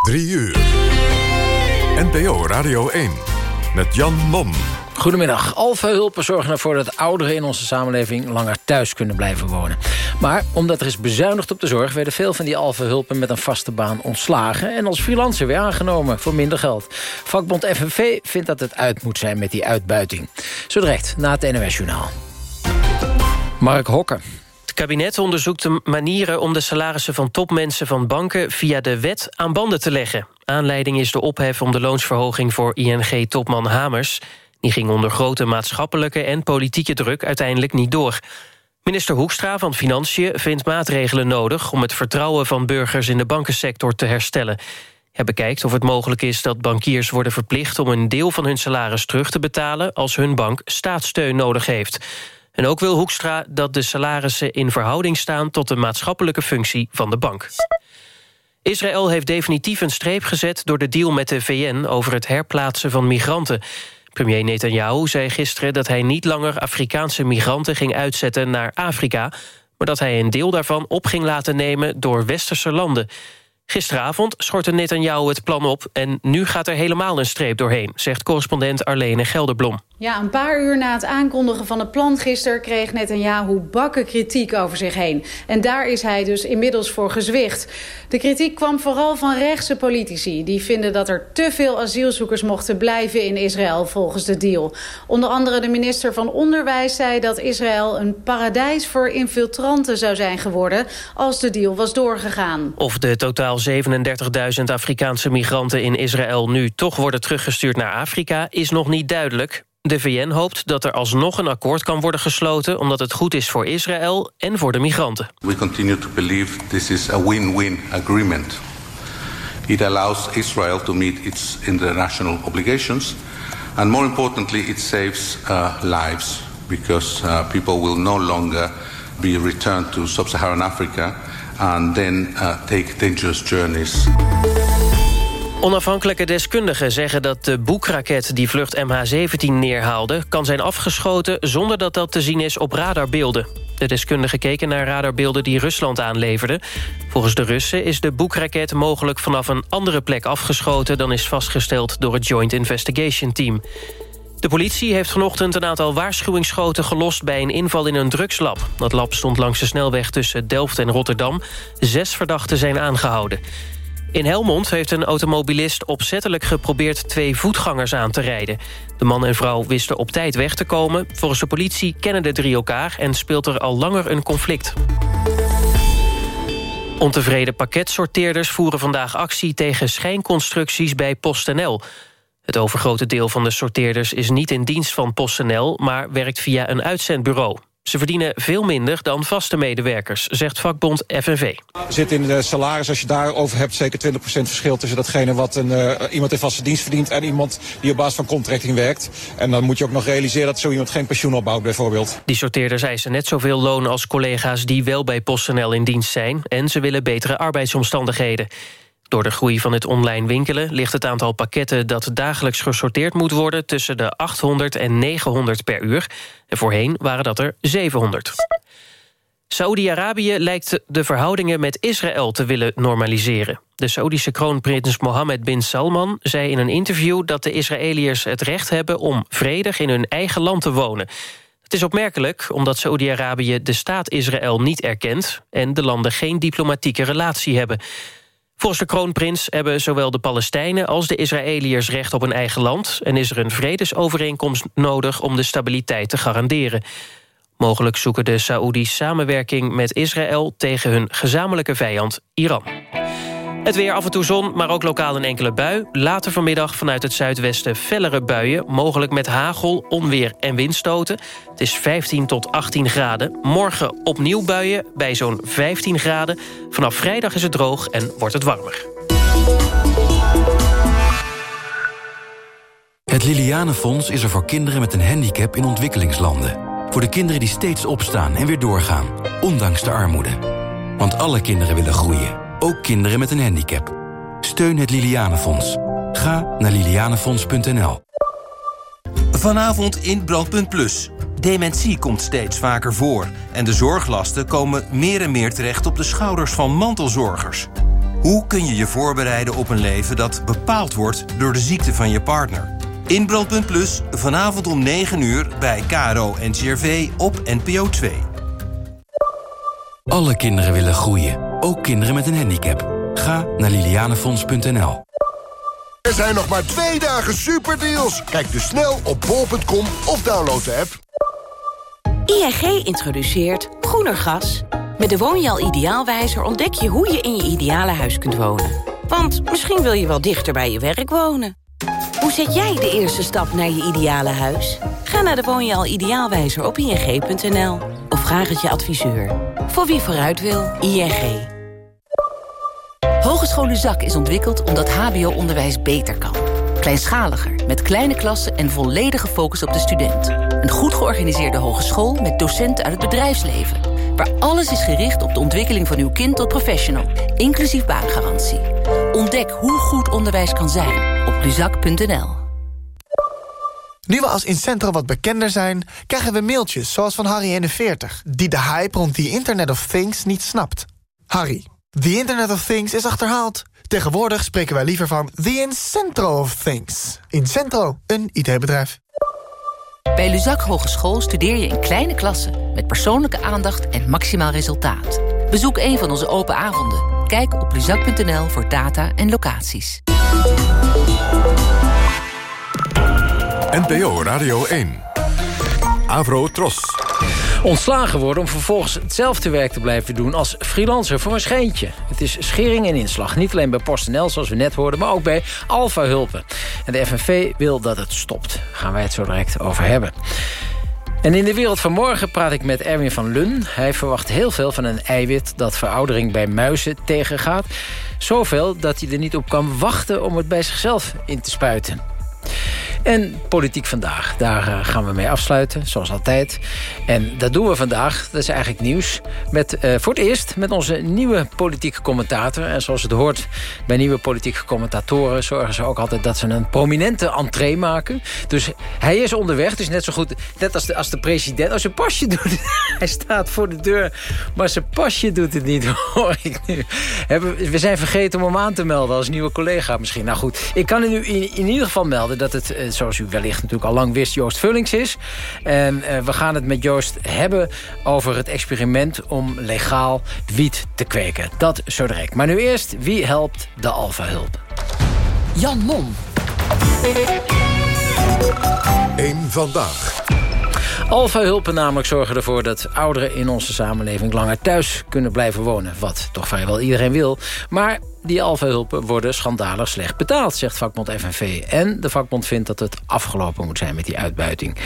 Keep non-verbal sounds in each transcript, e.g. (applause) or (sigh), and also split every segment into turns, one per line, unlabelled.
3 uur. NPO Radio 1 met Jan Mom.
Goedemiddag. Alfa-hulpen zorgen ervoor dat ouderen in onze samenleving langer thuis kunnen blijven wonen. Maar omdat er is bezuinigd op de zorg... werden veel van die Alfa-hulpen met een vaste baan ontslagen... en als freelancer weer aangenomen voor minder geld. Vakbond FNV vindt dat het uit moet zijn met die uitbuiting. Zo na het NOS-journaal. Mark Hokker.
Kabinet onderzoekt de manieren om de salarissen van topmensen van banken via de wet aan banden te leggen. Aanleiding is de ophef om de loonsverhoging voor ING-topman Hamers. Die ging onder grote maatschappelijke en politieke druk uiteindelijk niet door. Minister Hoekstra van Financiën vindt maatregelen nodig... om het vertrouwen van burgers in de bankensector te herstellen. Hij bekijkt of het mogelijk is dat bankiers worden verplicht... om een deel van hun salaris terug te betalen... als hun bank staatssteun nodig heeft. En ook wil Hoekstra dat de salarissen in verhouding staan... tot de maatschappelijke functie van de bank. Israël heeft definitief een streep gezet door de deal met de VN... over het herplaatsen van migranten. Premier Netanyahu zei gisteren dat hij niet langer Afrikaanse migranten ging uitzetten naar Afrika, maar dat hij een deel daarvan op ging laten nemen door westerse landen. Gisteravond schortte Netanyahu het plan op en nu gaat er helemaal een streep doorheen, zegt correspondent Arlene Gelderblom.
Ja, een paar uur na het aankondigen van het plan gisteren... kreeg Netanyahu bakken kritiek over zich heen. En daar is hij dus inmiddels voor gezwicht. De kritiek kwam vooral van rechtse politici. Die vinden dat er te veel asielzoekers mochten blijven in Israël volgens de deal. Onder andere de minister van Onderwijs zei dat Israël... een paradijs voor infiltranten zou zijn geworden... als de deal was doorgegaan.
Of de totaal 37.000 Afrikaanse migranten in Israël... nu toch worden teruggestuurd naar Afrika, is nog niet duidelijk. De VN hoopt dat er alsnog een akkoord kan worden gesloten... omdat het goed is voor Israël en voor de migranten.
We continue to believe this is a win-win agreement. It allows Israel to meet its international obligations... and more importantly, it saves uh, lives... because uh, people will no longer be returned to sub-Saharan Africa... and then uh, take dangerous journeys.
Onafhankelijke deskundigen zeggen dat de boekraket die vlucht MH17 neerhaalde... kan zijn afgeschoten zonder dat dat te zien is op radarbeelden. De deskundigen keken naar radarbeelden die Rusland aanleverde. Volgens de Russen is de boekraket mogelijk vanaf een andere plek afgeschoten... dan is vastgesteld door het Joint Investigation Team. De politie heeft vanochtend een aantal waarschuwingsschoten gelost... bij een inval in een drugslab. Dat lab stond langs de snelweg tussen Delft en Rotterdam. Zes verdachten zijn aangehouden. In Helmond heeft een automobilist opzettelijk geprobeerd twee voetgangers aan te rijden. De man en vrouw wisten op tijd weg te komen. Volgens de politie kennen de drie elkaar en speelt er al langer een conflict. Ontevreden pakketsorteerders voeren vandaag actie tegen schijnconstructies bij PostNL. Het overgrote deel van de sorteerders is niet in dienst van PostNL... maar werkt via een uitzendbureau. Ze verdienen veel minder dan vaste medewerkers, zegt vakbond FNV.
Zit in de salaris, als je daarover hebt, zeker 20% verschil tussen datgene wat een, uh, iemand in vaste dienst verdient en iemand die op basis van contracting werkt. En dan moet je ook nog realiseren dat zo iemand geen pensioen opbouwt bijvoorbeeld.
Die sorteerders eisen net zoveel loon als collega's die wel bij PostNL in dienst zijn en ze willen betere arbeidsomstandigheden. Door de groei van het online winkelen ligt het aantal pakketten... dat dagelijks gesorteerd moet worden tussen de 800 en 900 per uur. En voorheen waren dat er 700. Saoedi-Arabië lijkt de verhoudingen met Israël te willen normaliseren. De Saoedische kroonprins Mohammed bin Salman zei in een interview... dat de Israëliërs het recht hebben om vredig in hun eigen land te wonen. Het is opmerkelijk omdat Saoedi-Arabië de staat Israël niet erkent... en de landen geen diplomatieke relatie hebben... Volgens de kroonprins hebben zowel de Palestijnen als de Israëliërs recht op een eigen land... en is er een vredesovereenkomst nodig om de stabiliteit te garanderen. Mogelijk zoeken de Saoedi's samenwerking met Israël tegen hun gezamenlijke vijand Iran. Het weer af en toe zon, maar ook lokaal een enkele bui. Later vanmiddag vanuit het zuidwesten fellere buien... mogelijk met hagel, onweer en windstoten. Het is 15 tot 18 graden. Morgen opnieuw buien bij zo'n 15 graden. Vanaf vrijdag is het droog en wordt het warmer.
Het Lilianenfonds is er voor kinderen met een handicap in ontwikkelingslanden. Voor de kinderen die steeds opstaan en weer doorgaan, ondanks de armoede. Want alle kinderen willen groeien ook kinderen met een handicap. Steun het Lilianenfonds. Ga naar lilianenfonds.nl.
Vanavond in Brandpunt Plus. Dementie komt steeds vaker voor... en de zorglasten komen meer en meer terecht op de schouders van mantelzorgers. Hoe kun je je voorbereiden op een leven dat bepaald wordt door de ziekte van je partner? In Brandpunt Plus, vanavond om 9 uur bij KRO en CRV op NPO 2.
Alle kinderen willen groeien, ook kinderen met een handicap. Ga naar lilianefonds.nl.
Er zijn nog maar twee dagen superdeals. Kijk dus snel op bol.com of download de app.
ING introduceert groener gas. Met de Woonjaal Ideaalwijzer ontdek je hoe je in je ideale huis kunt wonen. Want misschien wil je wel dichter bij je werk wonen. Hoe zet jij de eerste stap naar je ideale huis? Ga naar de Woonjaal Ideaalwijzer op ing.nl. Of vraag het je adviseur. Voor wie vooruit wil, ING.
Hogeschool Luzak is ontwikkeld omdat hbo-onderwijs beter kan. Kleinschaliger, met kleine klassen en volledige focus op de student. Een goed georganiseerde hogeschool met docenten uit het bedrijfsleven. Waar alles is gericht op de ontwikkeling van uw kind tot professional. Inclusief baangarantie. Ontdek hoe goed onderwijs kan zijn op luzak.nl.
Nu we als Incentro wat bekender zijn, krijgen we mailtjes zoals van Harry41... die de hype rond die Internet of Things niet snapt. Harry, the Internet of Things is achterhaald. Tegenwoordig spreken wij liever van the Incentro of Things. Incentro, een IT-bedrijf.
Bij Luzak Hogeschool studeer je in kleine klassen... met persoonlijke aandacht en maximaal resultaat. Bezoek een van onze open avonden. Kijk op luzak.nl voor data en locaties.
NPO Radio 1. Avro Tros.
Ontslagen worden om vervolgens hetzelfde werk te blijven doen als freelancer voor een schijntje. Het is schering en inslag. Niet alleen bij PostNL, zoals we net hoorden, maar ook bij Alfa Hulpen. En de FNV wil dat het stopt. Daar gaan wij het zo direct over hebben. En in de wereld van morgen praat ik met Erwin van Lun. Hij verwacht heel veel van een eiwit dat veroudering bij muizen tegengaat. Zoveel dat hij er niet op kan wachten om het bij zichzelf in te spuiten. En Politiek Vandaag, daar eh, gaan we mee afsluiten, zoals altijd. En dat doen we vandaag, dat is eigenlijk nieuws... Met, uh, voor het eerst met onze nieuwe politieke commentator. En zoals het hoort bij nieuwe politieke commentatoren... zorgen ze ook altijd dat ze een prominente entree maken. Dus hij is onderweg, is net zo goed... net als de, als de president, als zijn pasje doet... (laughs) hij staat voor de deur, maar zijn pasje doet het niet, (laughs) hoor ik nu. We zijn vergeten om hem aan te melden als nieuwe collega misschien. Nou goed, ik kan u in, in ieder geval melden dat het eh, zoals u wellicht natuurlijk al lang wist, Joost Vullings is. En uh, we gaan het met Joost hebben over het experiment om legaal wiet te kweken. Dat zo direct. Maar nu eerst, wie helpt de Alfa-hulp?
Jan Mom.
Eén vandaag.
Alfa-hulpen namelijk zorgen ervoor dat ouderen in onze samenleving langer thuis kunnen blijven wonen. Wat toch vrijwel iedereen wil. Maar die alfa-hulpen worden schandalig slecht betaald, zegt vakbond FNV. En de vakbond vindt dat het afgelopen moet zijn met die uitbuiting.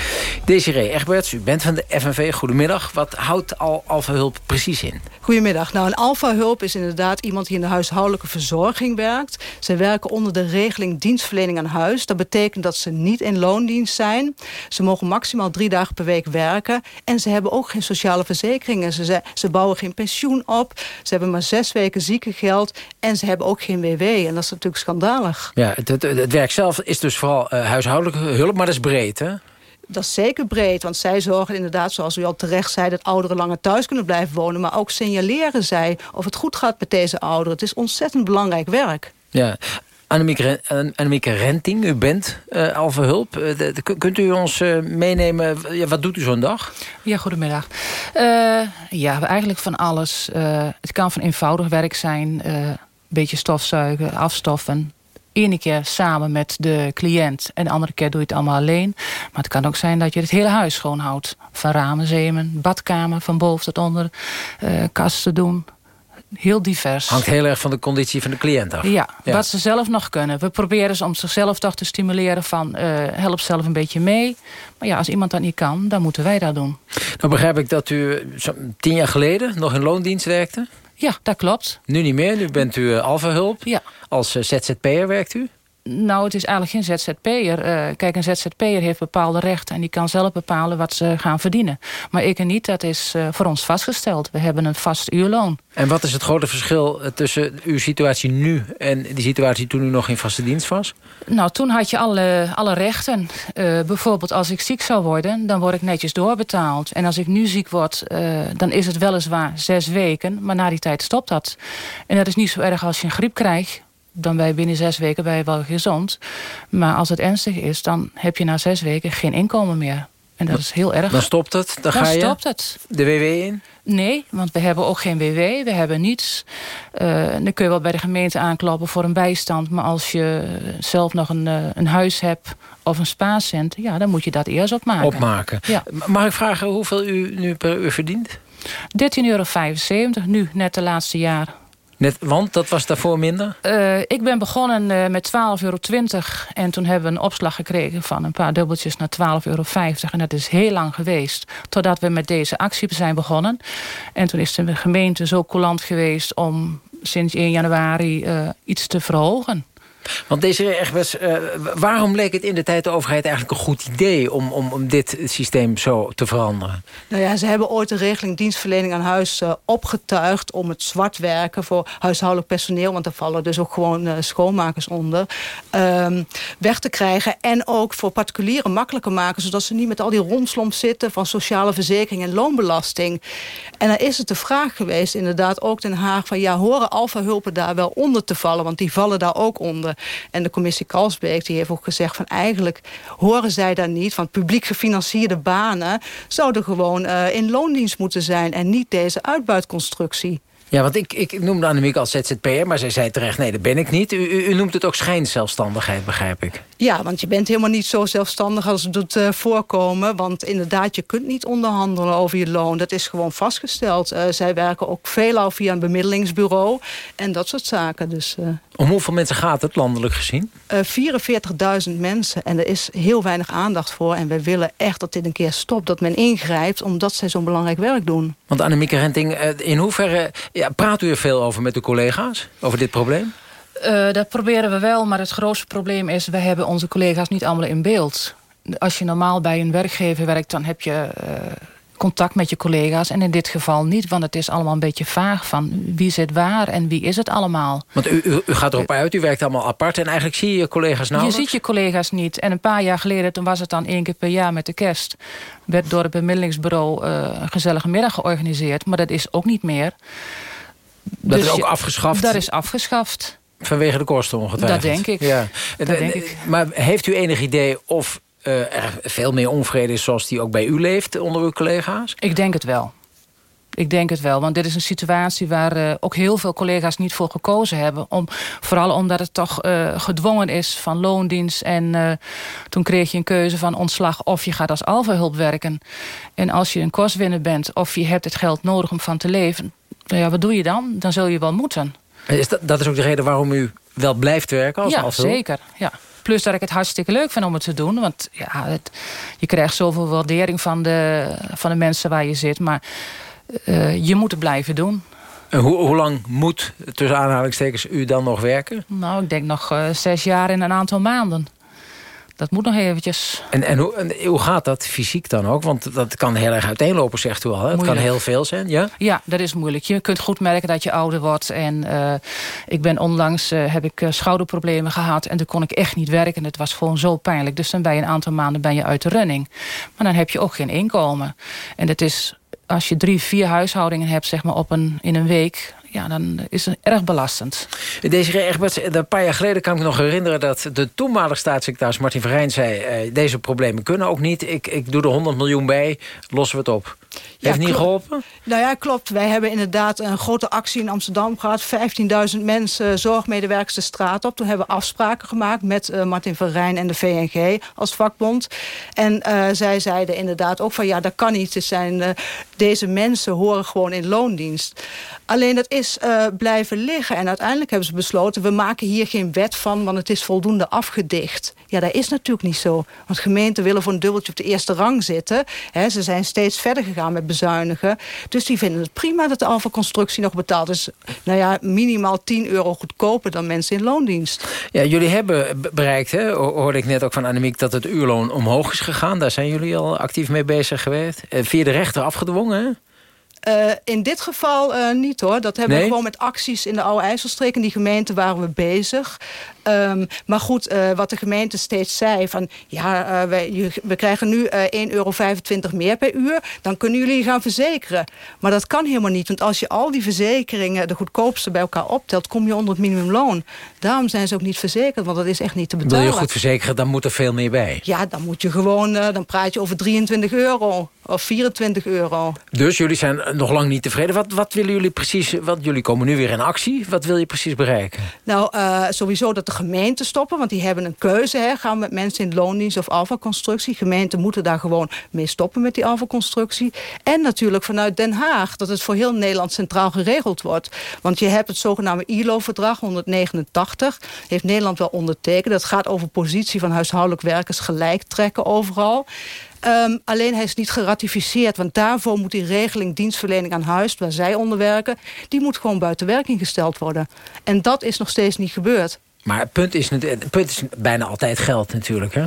Desiree Egberts, u bent van de FNV. Goedemiddag. Wat houdt al alfa-hulp precies in?
Goedemiddag. Nou, een alfa-hulp is inderdaad iemand die in de huishoudelijke verzorging werkt. Ze werken onder de regeling dienstverlening aan huis. Dat betekent dat ze niet in loondienst zijn. Ze mogen maximaal drie dagen per week werken. En ze hebben ook geen sociale verzekeringen. Ze, ze bouwen geen pensioen op. Ze hebben maar zes weken ziekengeld. En ze hebben ook geen WW. En dat is natuurlijk schandalig.
Ja, het, het, het werk zelf is dus vooral uh, huishoudelijke hulp, maar dat is breed, hè?
Dat is zeker breed, want zij zorgen inderdaad, zoals u al terecht zei... dat ouderen langer thuis kunnen blijven wonen. Maar ook signaleren zij of het goed gaat met deze ouderen. Het is ontzettend belangrijk werk.
Ja, Annemieke, Annemieke Renting, u bent uh, Alve Hulp. Uh, kunt u ons uh, meenemen, ja, wat doet u zo'n dag?
Ja, goedemiddag. ja, eigenlijk van alles. het kan van eenvoudig werk zijn beetje stofzuigen, afstoffen. Ene keer samen met de cliënt en de andere keer doe je het allemaal alleen. Maar het kan ook zijn dat je het hele huis schoonhoudt. Van ramen, zemen, badkamer, van boven tot onder, uh, kasten doen. Heel divers.
Hangt heel erg van de conditie van de cliënt af.
Ja, wat ze zelf nog kunnen. We proberen ze om zichzelf toch te stimuleren van... Uh, help zelf een beetje mee. Maar ja, als iemand dat niet kan, dan moeten wij dat doen.
Dan begrijp ik dat u tien jaar geleden nog in loondienst werkte.
Ja, dat klopt.
Nu niet meer, nu bent u uh, Alfa Hulp.
Ja.
Als uh, ZZP'er werkt u?
Nou, het is eigenlijk geen ZZP'er. Uh, kijk, een ZZP'er heeft bepaalde rechten... en die kan zelf bepalen wat ze gaan verdienen. Maar ik en niet, dat is uh, voor ons vastgesteld. We hebben een vast uurloon.
En wat is het grote verschil tussen uw situatie nu... en die situatie toen u nog in vaste dienst was?
Nou, toen had je alle, alle rechten. Uh, bijvoorbeeld als ik ziek zou worden, dan word ik netjes doorbetaald. En als ik nu ziek word, dan is het weliswaar zes weken... maar na die tijd stopt dat. En dat is niet zo erg als je een griep krijgt dan ben je binnen zes weken ben je wel gezond. Maar als het ernstig is, dan heb je na zes weken geen inkomen meer. En dat is heel erg.
Dan stopt het? Dan, ga je
stopt het.
de WW in?
Nee, want we hebben ook geen WW. We hebben niets. Uh, dan kun je wel bij de gemeente aankloppen voor een bijstand. Maar als je zelf nog een, uh, een huis hebt of een spaarcent... ja, dan moet je dat eerst opmaken.
Opmaken.
Ja.
Mag ik vragen hoeveel u nu per uur verdient?
13,75 euro nu, net de laatste jaar.
Net, want dat was daarvoor minder?
Uh, ik ben begonnen uh, met 12,20 euro. En toen hebben we een opslag gekregen van een paar dubbeltjes naar 12,50 euro. En dat is heel lang geweest. Totdat we met deze actie zijn begonnen. En toen is de gemeente zo coulant geweest om sinds 1 januari uh, iets te verhogen.
Want deze Egbers, uh, waarom leek het in de tijd de overheid eigenlijk een goed idee... Om, om, om dit systeem zo te veranderen?
Nou ja, ze hebben ooit de regeling dienstverlening aan huis uh, opgetuigd... om het zwart werken voor huishoudelijk personeel... want daar vallen dus ook gewoon uh, schoonmakers onder... Um, weg te krijgen. En ook voor particulieren makkelijker maken... zodat ze niet met al die romslomp zitten... van sociale verzekering en loonbelasting. En dan is het de vraag geweest, inderdaad ook Den Haag... van ja, horen alfa-hulpen daar wel onder te vallen? Want die vallen daar ook onder. En de commissie Kalsbeek die heeft ook gezegd van eigenlijk horen zij daar niet. Want publiek gefinancierde banen zouden gewoon uh, in loondienst moeten zijn. En niet deze uitbuitconstructie.
Ja, want ik, ik noemde Annemiek als ZZP'er, maar zij zei terecht... nee, dat ben ik niet. U, u, u noemt het ook schijnzelfstandigheid, begrijp ik.
Ja, want je bent helemaal niet zo zelfstandig als het doet uh, voorkomen. Want inderdaad, je kunt niet onderhandelen over je loon. Dat is gewoon vastgesteld. Uh, zij werken ook veelal via een bemiddelingsbureau en dat soort zaken. Dus, uh,
Om hoeveel mensen gaat het landelijk gezien?
44.000 mensen en er is heel weinig aandacht voor. En we willen echt dat dit een keer stopt, dat men ingrijpt... omdat zij zo'n belangrijk werk doen.
Want Annemieke Renting, in hoeverre ja, praat u er veel over met uw collega's? Over dit probleem?
Uh, dat proberen we wel, maar het grootste probleem is... we hebben onze collega's niet allemaal in beeld. Als je normaal bij een werkgever werkt, dan heb je... Uh, contact met je collega's. En in dit geval niet, want het is allemaal een beetje vaag... van wie zit waar en wie is het allemaal.
Want u, u, u gaat erop uit, u werkt allemaal apart... en eigenlijk zie je je collega's nauwelijks?
Je ziet je collega's niet. En een paar jaar geleden, toen was het dan één keer per jaar met de kerst... werd door het bemiddelingsbureau uh, een gezellige middag georganiseerd. Maar dat is ook niet meer.
Dat dus is ook je, afgeschaft?
Dat is afgeschaft.
Vanwege de kosten ongetwijfeld?
Dat denk ik.
Ja.
Dat denk ik.
Maar heeft u enig idee of er veel meer onvrede is... zoals die ook bij u leeft onder uw collega's?
Ik denk het wel. Ik denk het wel, want dit is een situatie waar uh, ook heel veel collega's niet voor gekozen hebben. Om, vooral omdat het toch uh, gedwongen is van loondienst. En uh, toen kreeg je een keuze van ontslag of je gaat als alverhulp werken. En als je een kostwinner bent of je hebt het geld nodig om van te leven... Ja, wat doe je dan? Dan zul je wel moeten.
Is dat, dat is ook de reden waarom u wel blijft werken als
Ja,
alverhulp?
zeker. Ja. Plus dat ik het hartstikke leuk vind om het te doen. Want ja, het, je krijgt zoveel waardering van de, van de mensen waar je zit. Maar uh, je moet het blijven doen.
En hoe, hoe lang moet, tussen aanhalingstekens, u dan nog werken?
Nou, ik denk nog uh, zes jaar in een aantal maanden. Dat moet nog eventjes.
En, en, hoe, en hoe gaat dat fysiek dan ook? Want dat kan heel erg uiteenlopen, zegt u al. Hè? Het kan heel veel zijn, ja?
Ja, dat is moeilijk. Je kunt goed merken dat je ouder wordt. En uh, ik ben onlangs, uh, heb ik uh, schouderproblemen gehad. En toen kon ik echt niet werken. Het was gewoon zo pijnlijk. Dus dan ben je een aantal maanden ben je uit de running. Maar dan heb je ook geen inkomen. En het is als je drie, vier huishoudingen hebt zeg maar, op een, in een week... Ja, dan is het erg belastend.
Deze Egberts, een paar jaar geleden kan ik me nog herinneren... dat de toenmalige staatssecretaris Martin Verheijn zei... Uh, deze problemen kunnen ook niet. Ik, ik doe er 100 miljoen bij, lossen we het op.
Ja,
Heeft niet geholpen?
Nou ja, klopt. Wij hebben inderdaad een grote actie in Amsterdam gehad. 15.000 mensen, zorgmedewerkers de straat op. Toen hebben we afspraken gemaakt met uh, Martin van Rijn en de VNG als vakbond. En uh, zij zeiden inderdaad ook van ja, dat kan niet. Het zijn, uh, deze mensen horen gewoon in loondienst. Alleen dat is blijven liggen. En uiteindelijk hebben ze besloten, we maken hier geen wet van... want het is voldoende afgedicht. Ja, dat is natuurlijk niet zo. Want gemeenten willen voor een dubbeltje op de eerste rang zitten. He, ze zijn steeds verder gegaan met bezuinigen. Dus die vinden het prima dat de Alfa-constructie nog betaald is. Nou ja, minimaal 10 euro goedkoper dan mensen in loondienst.
Ja, jullie hebben bereikt, hè, hoorde ik net ook van Annemiek... dat het uurloon omhoog is gegaan. Daar zijn jullie al actief mee bezig geweest. Eh, via de rechter afgedwongen, hè?
Uh, in dit geval uh, niet hoor. Dat hebben nee? we gewoon met acties in de oude IJsselstreek. In die gemeente waren we bezig. Um, maar goed, uh, wat de gemeente steeds zei... van ja, wij, we krijgen nu 1,25 euro meer per uur... dan kunnen jullie gaan verzekeren. Maar dat kan helemaal niet. Want als je al die verzekeringen... de goedkoopste bij elkaar optelt... kom je onder het minimumloon. Daarom zijn ze ook niet verzekerd. Want dat is echt niet te betalen.
Wil je goed verzekeren, dan moet er veel meer bij.
Ja, dan moet je gewoon... dan praat je over 23 euro of 24 euro.
Dus jullie zijn nog lang niet tevreden. Wat, wat willen jullie precies... Want jullie komen nu weer in actie. Wat wil je precies bereiken?
Nou, uh, sowieso dat de gemeenten stoppen. Want die hebben een keuze. Hè. Gaan we met mensen in loondienst of alfaconstructie. Gemeenten moeten daar gewoon mee stoppen met die alfaconstructie. En natuurlijk vanuit Den Haag. Dat het voor heel Nederland centraal geregeld wordt. Want je hebt het zogenaamde ILO-verdrag 189. Heeft Nederland wel ondertekend. Dat gaat over positie van huishoudelijk werkers gelijk trekken overal. Um, alleen hij is niet geratificeerd. Want daarvoor moet die regeling dienstverlening aan huis... waar zij onder werken, die moet gewoon buiten werking gesteld worden. En dat is nog steeds niet gebeurd.
Maar het punt is, het punt is bijna altijd geld natuurlijk, hè?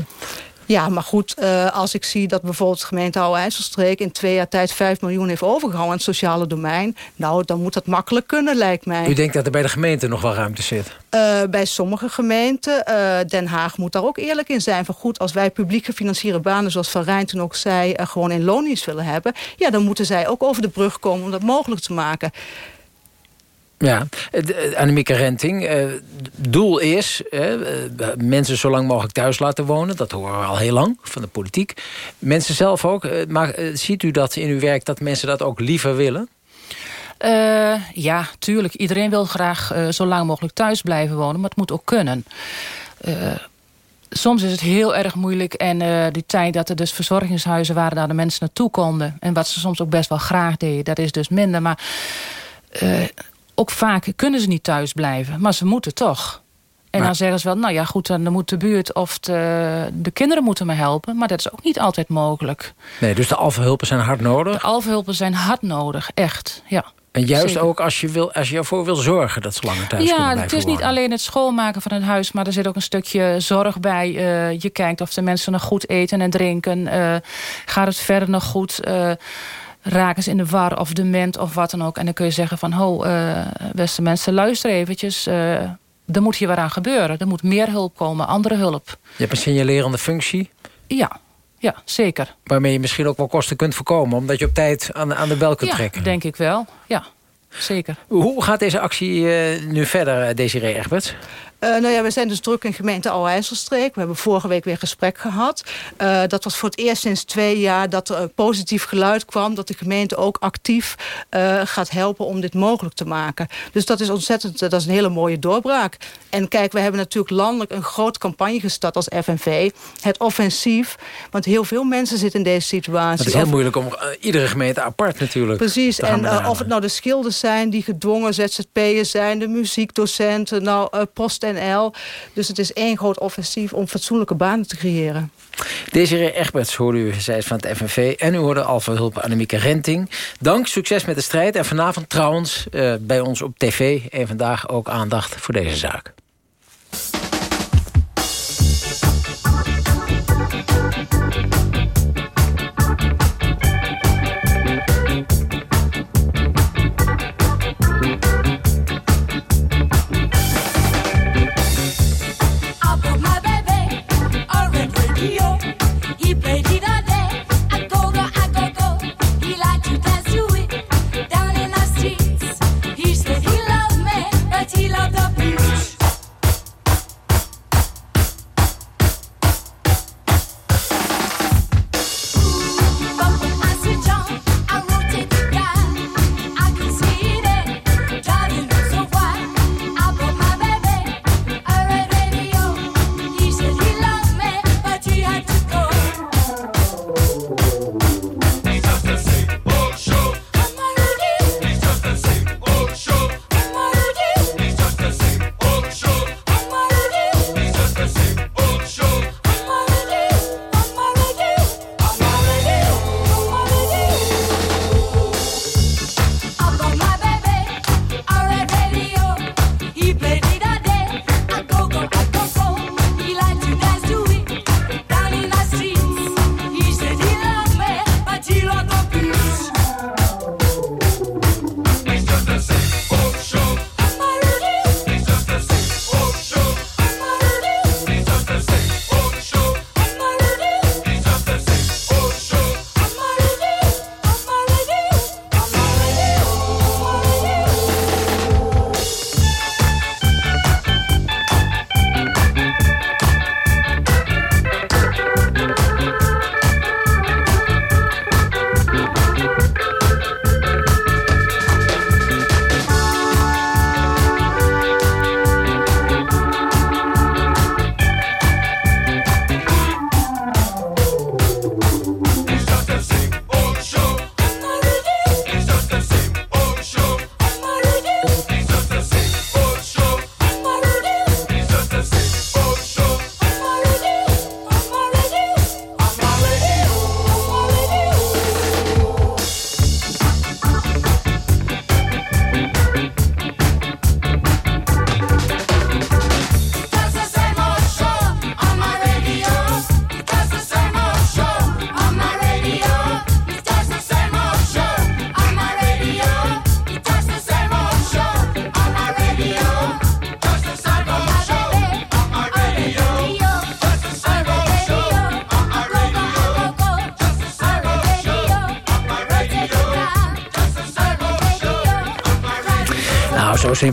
Ja, maar goed, uh, als ik zie dat bijvoorbeeld de gemeente Oude IJsselstreek... in twee jaar tijd 5 miljoen heeft overgehouden aan het sociale domein... nou, dan moet dat makkelijk kunnen, lijkt mij.
U denkt dat er bij de gemeente nog wel ruimte zit?
Uh, bij sommige gemeenten. Uh, Den Haag moet daar ook eerlijk in zijn. Van goed, als wij publiek gefinancierde banen, zoals Van Rijn toen ook zei... gewoon in loondienst willen hebben... ja, dan moeten zij ook over de brug komen om dat mogelijk te maken.
Ja, Annemieke Renting, uh, doel is uh, mensen zo lang mogelijk thuis laten wonen. Dat horen we al heel lang van de politiek. Mensen zelf ook. Maar ziet u dat in uw werk dat mensen dat ook liever willen?
ja, tuurlijk. Iedereen wil graag zo lang mogelijk thuis blijven wonen. Maar het moet ook kunnen. soms is het heel erg moeilijk. En die tijd dat er dus verzorgingshuizen waren... daar de mensen naartoe konden. En wat ze soms ook best wel graag deden. Dat is dus minder. Maar ook vaak kunnen ze niet thuis blijven, maar ze moeten toch. En dan zeggen ze wel, nou ja goed, dan moet de buurt of de, de kinderen moeten me helpen. Maar dat is ook niet altijd mogelijk.
Nee, dus de alverhulpen zijn hard nodig?
De alverhulpen zijn hard nodig, echt, ja.
En juist ook als je, wil, als je ervoor wil zorgen dat ze langer thuis
ja,
kunnen
blijven Ja, het is niet alleen het schoonmaken van een huis... maar er zit ook een stukje zorg bij. Uh, je kijkt of de mensen nog goed eten en drinken. Uh, gaat het verder nog goed... Uh, raken ze in de war of dement of wat dan ook. En dan kun je zeggen van, ho, uh, beste mensen, luister eventjes. Uh, er moet hier wat aan gebeuren. Er moet meer hulp komen, andere hulp. Je
hebt een signalerende functie?
Ja, ja, zeker.
Waarmee je misschien ook wel kosten kunt voorkomen... omdat je op tijd aan, aan de bel kunt
ja,
trekken.
denk ik wel, ja. Zeker.
Hoe gaat deze actie uh, nu verder, Desiree Egberts?
Uh, nou ja, we zijn dus druk in gemeente Oude IJsselstreek. We hebben vorige week weer gesprek gehad. Uh, dat was voor het eerst sinds twee jaar dat er positief geluid kwam... dat de gemeente ook actief uh, gaat helpen om dit mogelijk te maken. Dus dat is ontzettend, dat is een hele mooie doorbraak. En kijk, we hebben natuurlijk landelijk een grote campagne gestart als FNV. Het offensief, want heel veel mensen zitten in deze situatie.
Het is heel of, moeilijk om iedere gemeente apart natuurlijk
Precies, en of het nou de schilders zijn die gedwongen ZZP'ers zijn... de muziekdocenten, nou, post Dus het is één groot offensief om fatsoenlijke banen te creëren.
Desiree Egberts hoorde u, zij van het FNV. En u hoorde Alfa Hulp Annemieke Renting. Dank, succes met de strijd. En vanavond trouwens uh, bij ons op tv. En vandaag ook aandacht voor deze zaak.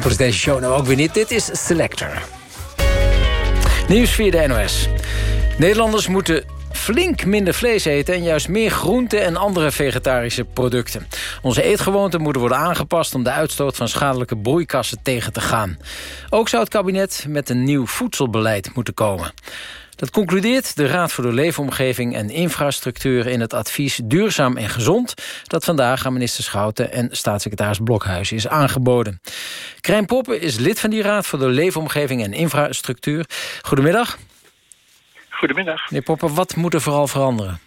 Simpel is show nou ook weer niet. Dit is Selector. Nieuws via de NOS. Nederlanders moeten flink minder vlees eten... en juist meer groenten en andere vegetarische producten. Onze eetgewoonten moeten worden aangepast... om de uitstoot van schadelijke broeikassen tegen te gaan. Ook zou het kabinet met een nieuw voedselbeleid moeten komen. Dat concludeert de Raad voor de Leefomgeving en Infrastructuur... in het advies Duurzaam en Gezond... dat vandaag aan minister Schouten en staatssecretaris Blokhuis is aangeboden. Krijn Poppen is lid van die Raad voor de Leefomgeving en Infrastructuur. Goedemiddag.
Goedemiddag.
Meneer Poppen, wat moet er vooral veranderen?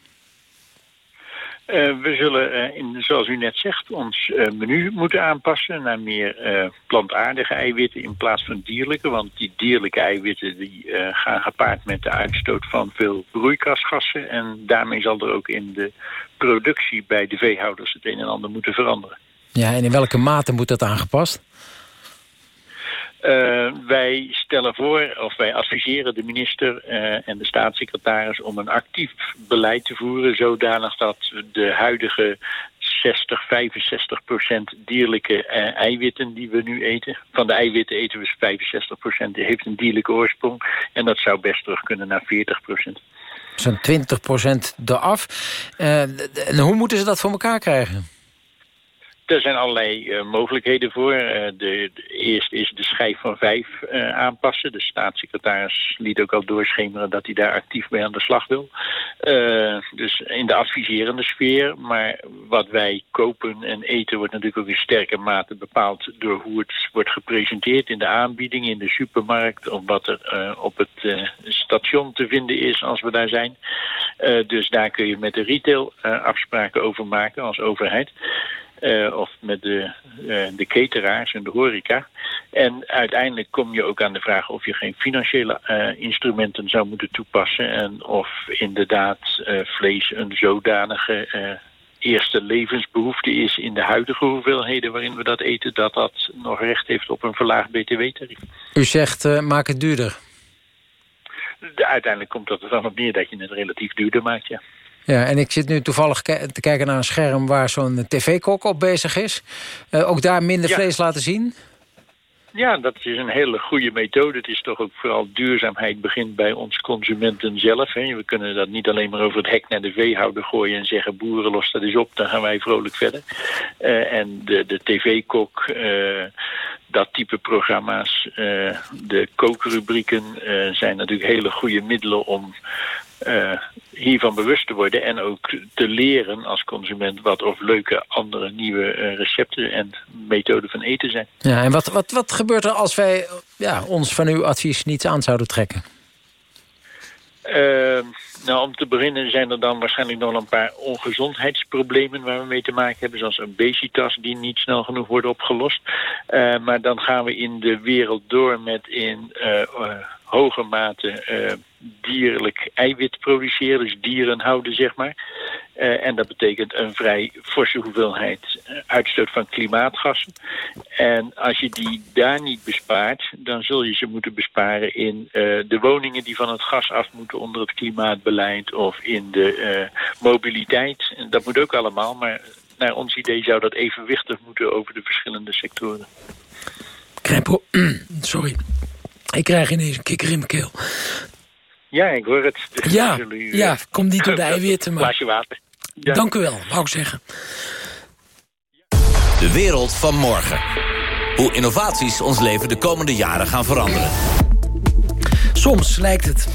Uh, we zullen, uh, in, zoals u net zegt, ons uh, menu moeten aanpassen naar meer plantaardige eiwitten in plaats van dierlijke. Want die dierlijke eiwitten die, gaan gepaard met de uitstoot van veel broeikasgassen. En daarmee zal er ook in de productie bij de veehouders het een en ander moeten veranderen.
Ja, en in welke mate moet dat aangepast?
Uh, wij stellen voor, of wij adviseren de minister uh, en de staatssecretaris om een actief beleid te voeren, zodanig dat de huidige 60, 65 procent dierlijke uh, eiwitten die we nu eten. Van de eiwitten eten we 65 procent, die heeft een dierlijke oorsprong. En dat zou best terug kunnen naar 40 procent.
Zo'n 20 procent eraf. en hoe moeten ze dat voor elkaar krijgen?
Er zijn allerlei uh, mogelijkheden voor. Uh, de, de, eerst is de schijf van vijf uh, aanpassen. De staatssecretaris liet ook al doorschemeren dat hij daar actief mee aan de slag wil. dus in de adviserende sfeer. Maar wat wij kopen en eten wordt natuurlijk ook in sterke mate bepaald door hoe het wordt gepresenteerd in de aanbieding, in de supermarkt, of wat er op het station te vinden is als we daar zijn. dus daar kun je met de retail afspraken over maken als overheid. Uh, of met de, uh, de cateraars en de horeca. En uiteindelijk kom je ook aan de vraag of je geen financiële uh, instrumenten zou moeten toepassen. En of inderdaad vlees een zodanige eerste levensbehoefte is in de huidige hoeveelheden waarin we dat eten, dat dat nog recht heeft op een verlaagd btw-tarief.
U zegt maak het duurder.
uiteindelijk komt dat er dan op neer dat je het relatief duurder maakt, ja.
Ja, en ik zit nu toevallig te kijken naar een scherm... waar zo'n tv-kok op bezig is. Uh, ook daar minder ja. vlees laten zien?
Ja, dat is een hele goede methode. Het is toch ook vooral duurzaamheid begint bij ons consumenten zelf. Hè. We kunnen dat niet alleen maar over het hek naar de veehouder gooien... en zeggen boeren los dat eens op, dan gaan wij vrolijk verder. Uh, en de, de tv-kok... Uh, dat type programma's, uh, de kookrubrieken zijn natuurlijk hele goede middelen om uh, hiervan bewust te worden en ook te leren als consument wat of leuke andere nieuwe recepten en methoden van eten zijn.
Ja, en wat, wat, wat gebeurt er als wij ja, ons van uw advies niets aan zouden trekken?
Nou, om te beginnen zijn er dan waarschijnlijk nog een paar ongezondheidsproblemen waar we mee te maken hebben, zoals obesitas die niet snel genoeg worden opgelost. Uh, maar dan gaan we in de wereld door met in uh, hoge mate dierlijk eiwit produceren, dus dieren houden, zeg maar. Uh, en dat betekent een vrij forse hoeveelheid uitstoot van klimaatgassen. En als je die daar niet bespaart, dan zul je ze moeten besparen in uh, de woningen die van het gas af moeten onder het klimaatbeleid of in de mobiliteit. Dat moet ook allemaal, maar naar ons idee zou dat evenwichtig moeten over de verschillende sectoren. (clears throat)
Sorry. Ik krijg ineens een kikker in mijn keel.
Ja, ik hoor het.
Dus ja, u, ja, kom niet door de eiwitten. Maar...
Glaasje water.
Ja. Dank u wel, wou ik zeggen.
De wereld van morgen. Hoe innovaties ons leven de komende jaren gaan veranderen.
Soms lijkt het...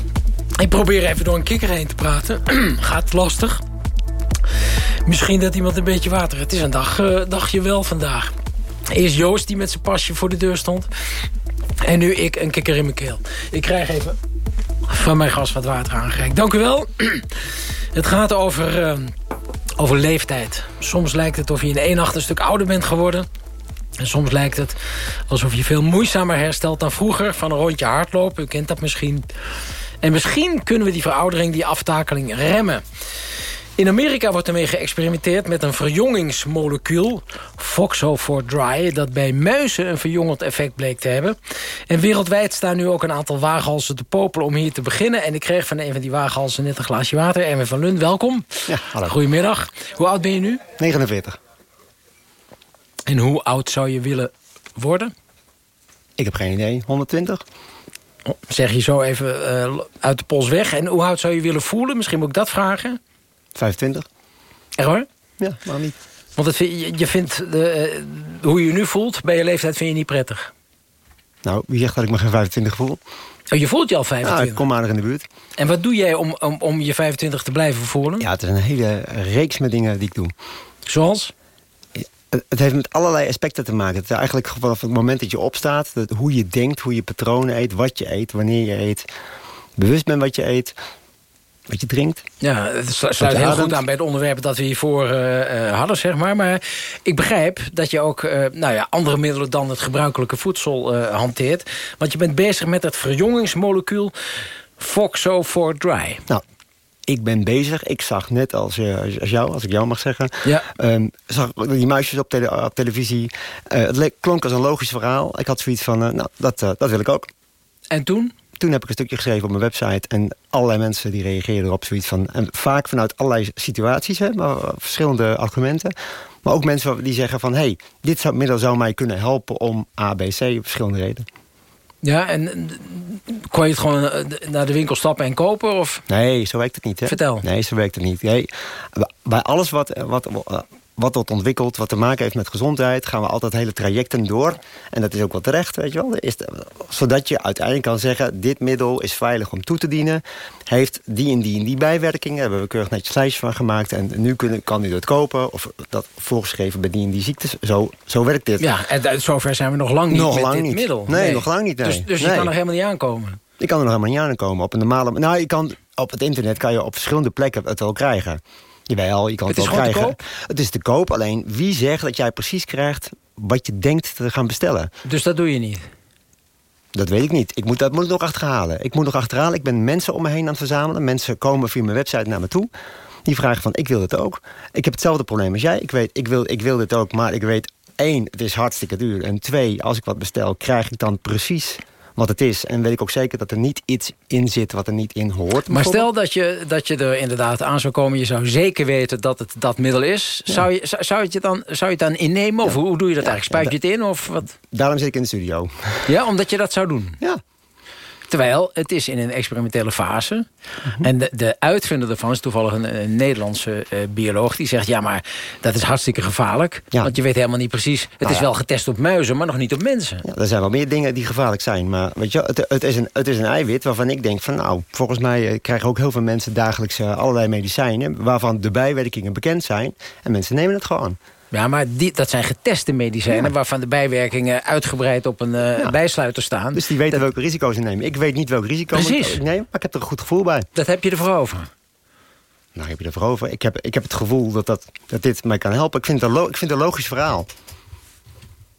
Ik probeer even door een kikker heen te praten. (clears throat) Gaat lastig. Misschien dat iemand een beetje water... Het is een dag, uh, dagje wel vandaag. Eerst Joost die met zijn pasje voor de deur stond. En nu ik een kikker in mijn keel. Ik krijg even van mijn gast wat water aangereikt. Dank u wel. Het gaat over, uh, over leeftijd. Soms lijkt het of je in één nacht een stuk ouder bent geworden. En soms lijkt het alsof je veel moeizamer herstelt dan vroeger... van een rondje hardlopen, u kent dat misschien. En misschien kunnen we die veroudering, die aftakeling remmen. In Amerika wordt ermee geëxperimenteerd met een verjongingsmolecuul, Foxo4-Dry, dat bij muizen een verjongend effect bleek te hebben. En wereldwijd staan nu ook een aantal waaghalsen te popelen om hier te beginnen. En ik kreeg van een van die waaghalsen net een glaasje water. Erwin van Lund, welkom.
Ja, hallo.
Goedemiddag. Hoe oud ben je nu?
49.
En hoe oud zou je willen worden?
Ik heb geen idee. 120?
Zeg je zo even uh, uit de pols weg. En hoe oud zou je willen voelen? Misschien moet ik dat vragen.
25.
Echt hoor?
Ja, waarom niet?
Want het, je, vindt de, uh, hoe je je nu voelt bij je leeftijd vind je niet prettig?
Nou, wie zegt dat ik me geen 25 voel?
Oh, je voelt je al 25?
Nou, ik kom aardig in de buurt.
En wat doe jij om, om, om je 25 te blijven voelen?
Ja, het is een hele reeks met dingen die ik doe.
Zoals?
Het heeft met allerlei aspecten te maken. Het is eigenlijk vanaf het moment dat je opstaat... Dat hoe je denkt, hoe je patronen eet, wat je eet, wanneer je eet... bewust bent wat je eet, wat je drinkt.
Ja, het sluit heel goed aan bij het onderwerp dat we hiervoor uh, hadden, zeg maar. Maar ik begrijp dat je ook uh, nou ja, andere middelen dan het gebruikelijke voedsel hanteert. Want je bent bezig met het verjongingsmolecuul Foxo4 Dry.
Nou, ik ben bezig. Ik zag net als, als jou, als ik jou mag zeggen...
Ja.
Um, zag die muisjes op, tele op televisie. het klonk als een logisch verhaal. Ik had zoiets van, nou, dat, dat wil ik ook.
En toen?
Toen heb ik een stukje geschreven op mijn website. En allerlei mensen die reageerden erop zoiets van... En vaak vanuit allerlei situaties, hè, maar verschillende argumenten. Maar ook mensen die zeggen van... hey, dit middel zou mij kunnen helpen om A, B, C... verschillende redenen.
Ja, en kon je het gewoon naar de winkel stappen en kopen? Of?
Nee, zo werkt het niet. Hè?
Vertel.
Nee, zo werkt het niet. Nee, bij alles wat, wat, wat dat ontwikkelt, wat te maken heeft met gezondheid... gaan we altijd hele trajecten door. En dat is ook wat terecht, weet je wel. Is zodat je uiteindelijk kan zeggen... dit middel is veilig om toe te dienen. Heeft die en die en die bijwerkingen. Daar hebben we keurig netjes lijstje van gemaakt. En nu kunnen, kan u dat kopen. Of dat voorgeschreven bij die en die ziektes. Zo, zo werkt dit.
Ja, en zover zijn we nog lang niet
nog
met
lang
dit
niet.
middel.
Nee, nog lang niet. Nee.
Dus, dus je
nee.
kan er helemaal niet aankomen?
Ik kan er nog helemaal niet aankomen. Op een normale... Nou, je kan, op het internet kan je op verschillende plekken het wel krijgen. Jawel, je kan het,
het
wel krijgen.
Te koop?
Het is te koop, alleen wie zegt dat jij precies krijgt... wat je denkt te gaan bestellen.
Dus dat doe je niet?
Dat weet ik niet. Ik moet, dat moet ik nog achterhalen. Ik moet nog achterhalen. Ik ben mensen om me heen aan het verzamelen. Mensen komen via mijn website naar me toe. Die vragen van, ik wil dit ook. Ik heb hetzelfde probleem als jij. Ik weet, ik wil, ik wil dit ook, maar ik weet... één, het is hartstikke duur. En twee, als ik wat bestel, krijg ik dan precies wat het is. En weet ik ook zeker dat er niet iets in zit wat er niet in hoort.
Maar stel dat je, dat je er inderdaad aan zou komen... je zou zeker weten dat het dat middel is. Ja. Zou, je, zou, zou, je dan, zou je het dan innemen? Of ja. hoe doe je dat eigenlijk? Spuit je het in? Of wat?
Daarom zit ik in de studio.
Ja, omdat je dat zou doen?
Ja.
Terwijl het is in een experimentele fase. Mm -hmm. En de, de uitvinder ervan is toevallig een, een Nederlandse uh, bioloog. Die zegt, ja maar dat is hartstikke gevaarlijk. Ja. Want je weet helemaal niet precies. Het nou is wel getest op muizen, maar nog niet op mensen.
Ja, er zijn wel meer dingen die gevaarlijk zijn. Maar weet je, het, het, is een, het is een eiwit waarvan ik denk van... nou, volgens mij krijgen ook heel veel mensen dagelijks uh, allerlei medicijnen... waarvan de bijwerkingen bekend zijn. En mensen nemen het gewoon.
Ja, maar die, dat zijn geteste medicijnen... Ja. waarvan de bijwerkingen uitgebreid op een uh, ja. bijsluiter staan.
Dus die weten
dat...
welke risico's ze nemen. Ik weet niet welk risico
Precies.
ik neem, maar ik heb er een goed gevoel bij.
Dat heb je ervoor over?
Nou, heb je ervoor over. Ik heb, ik heb het gevoel dat, dat, dat dit mij kan helpen. Ik vind het een, ik vind het een logisch verhaal.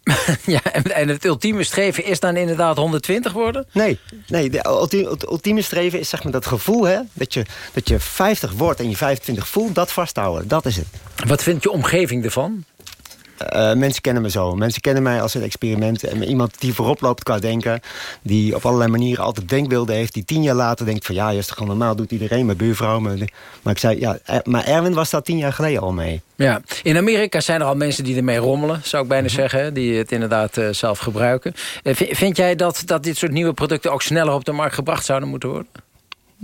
(laughs)
ja, en, het ultieme streven is dan inderdaad 120 worden?
Nee, nee de ultieme, het ultieme streven is zeg maar dat gevoel... Hè, dat, je, dat je 50 wordt en je 25 voelt, dat vasthouden. Dat is het.
Wat vindt je omgeving ervan?
Uh, mensen kennen me zo. Mensen kennen mij als een experiment. En iemand die voorop loopt qua denken. Die op allerlei manieren altijd denkbeelden heeft. Die tien jaar later denkt van ja, is toch gewoon normaal. Doet iedereen, mijn buurvrouw. Maar ik zei ja, maar Erwin was daar tien jaar geleden al mee.
Ja, in Amerika zijn er al mensen die ermee rommelen, zou ik bijna mm -hmm. zeggen. Die het inderdaad uh, zelf gebruiken. Uh, vind jij dat, dat dit soort nieuwe producten ook sneller op de markt gebracht zouden moeten worden?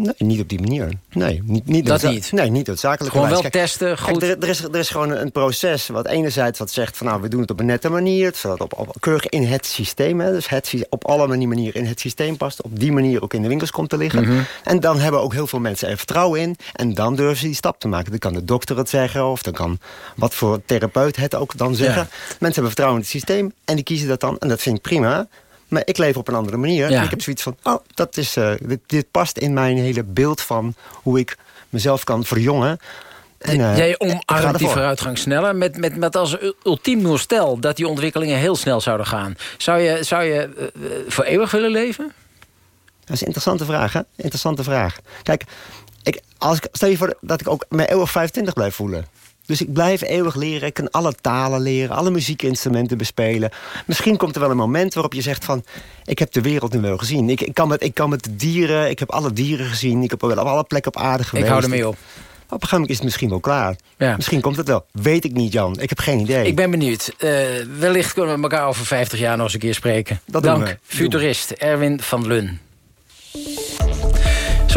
Nee, niet op die manier. Nee, niet, niet
dat niet?
Nee, niet noodzakelijk.
Gewoon wel testen, goed.
Kijk, er, er, is, er is gewoon een proces wat enerzijds wat zegt... van nou, we doen het op een nette manier. Zodat op, op, keurig in het systeem, hè, dus het, op alle manieren in het systeem past. Op die manier ook in de winkels komt te liggen.
Mhm.
Mm -hmm. En dan hebben ook heel veel mensen er vertrouwen in. En dan durven ze die stap te maken. Dan kan de dokter het zeggen. Of dan kan wat voor therapeut het ook dan zeggen. Ja. Mensen hebben vertrouwen in het systeem. En die kiezen dat dan. En dat vind ik prima. Maar ik leef op een andere manier.
Ja.
Ik heb zoiets van, oh, dat is, uh, dit, dit, past in mijn hele beeld van hoe ik mezelf kan verjongen.
En, uh, Jij omarmt die vooruitgang sneller. Met, met, met als ultiem doel stel dat die ontwikkelingen heel snel zouden gaan. Zou je, zou je uh, voor eeuwig willen leven?
Dat is een interessante vraag, hè? Interessante vraag. Kijk, ik, als ik, stel je voor dat ik ook mijn eeuwig 25 blijf voelen. Dus ik blijf eeuwig leren. Ik kan alle talen leren, alle muziekinstrumenten bespelen. Misschien komt er wel een moment waarop je zegt van... ik heb de wereld nu wel gezien. Ik, ik, kan, met, ik kan met de dieren, ik heb alle dieren gezien. Ik heb op alle plekken op aarde geweest.
Ik hou ermee op.
een gegeven moment is het misschien wel klaar. Misschien komt het wel. Weet ik niet, Jan. Ik heb geen idee.
Ik ben benieuwd. Uh, wellicht kunnen we elkaar over 50 jaar nog eens een keer spreken.
Dat
Dank, futurist Erwin van Lun.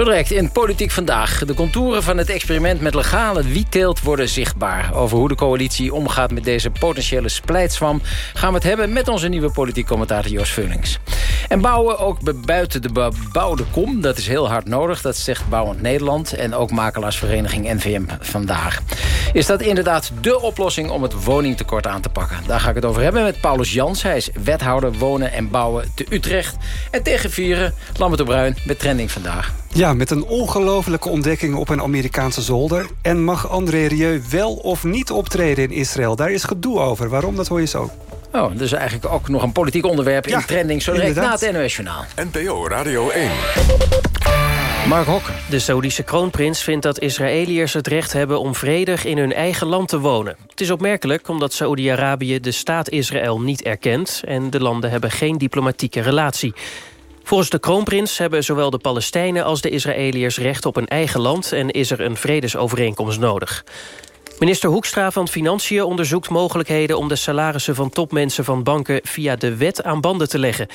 Direct in Politiek Vandaag. De contouren van het experiment met legale wietteelt worden zichtbaar. Over hoe de coalitie omgaat met deze potentiële splijtswam... gaan we het hebben met onze nieuwe politiek commentator Jos Vullings. En bouwen ook buiten de bebouwde kom, dat is heel hard nodig. Dat zegt Bouwend Nederland en ook makelaarsvereniging NVM vandaag. Is dat inderdaad dé oplossing om het woningtekort aan te pakken? Daar ga ik het over hebben met Paulus Jans. Hij is wethouder wonen en bouwen te Utrecht. En tegen vieren Lambert de Bruin met Trending Vandaag.
Ja, met een ongelofelijke ontdekking op een Amerikaanse zolder. En mag André Rieu wel of niet optreden in Israël? Daar is gedoe over. Waarom, dat hoor je zo.
Oh, dus eigenlijk ook nog een politiek onderwerp in trending... zo direct na het NOS Journaal.
NPO Radio 1.
Mark Hokker.
De Saudische kroonprins vindt dat Israëliërs het recht hebben... om vredig in hun eigen land te wonen. Het is opmerkelijk omdat Saudi-Arabië de staat Israël niet erkent... en de landen hebben geen diplomatieke relatie. Volgens de kroonprins hebben zowel de Palestijnen als de Israëliërs recht op een eigen land... en is er een vredesovereenkomst nodig. Minister Hoekstra van Financiën onderzoekt mogelijkheden... om de salarissen van topmensen van banken via de wet aan banden te leggen.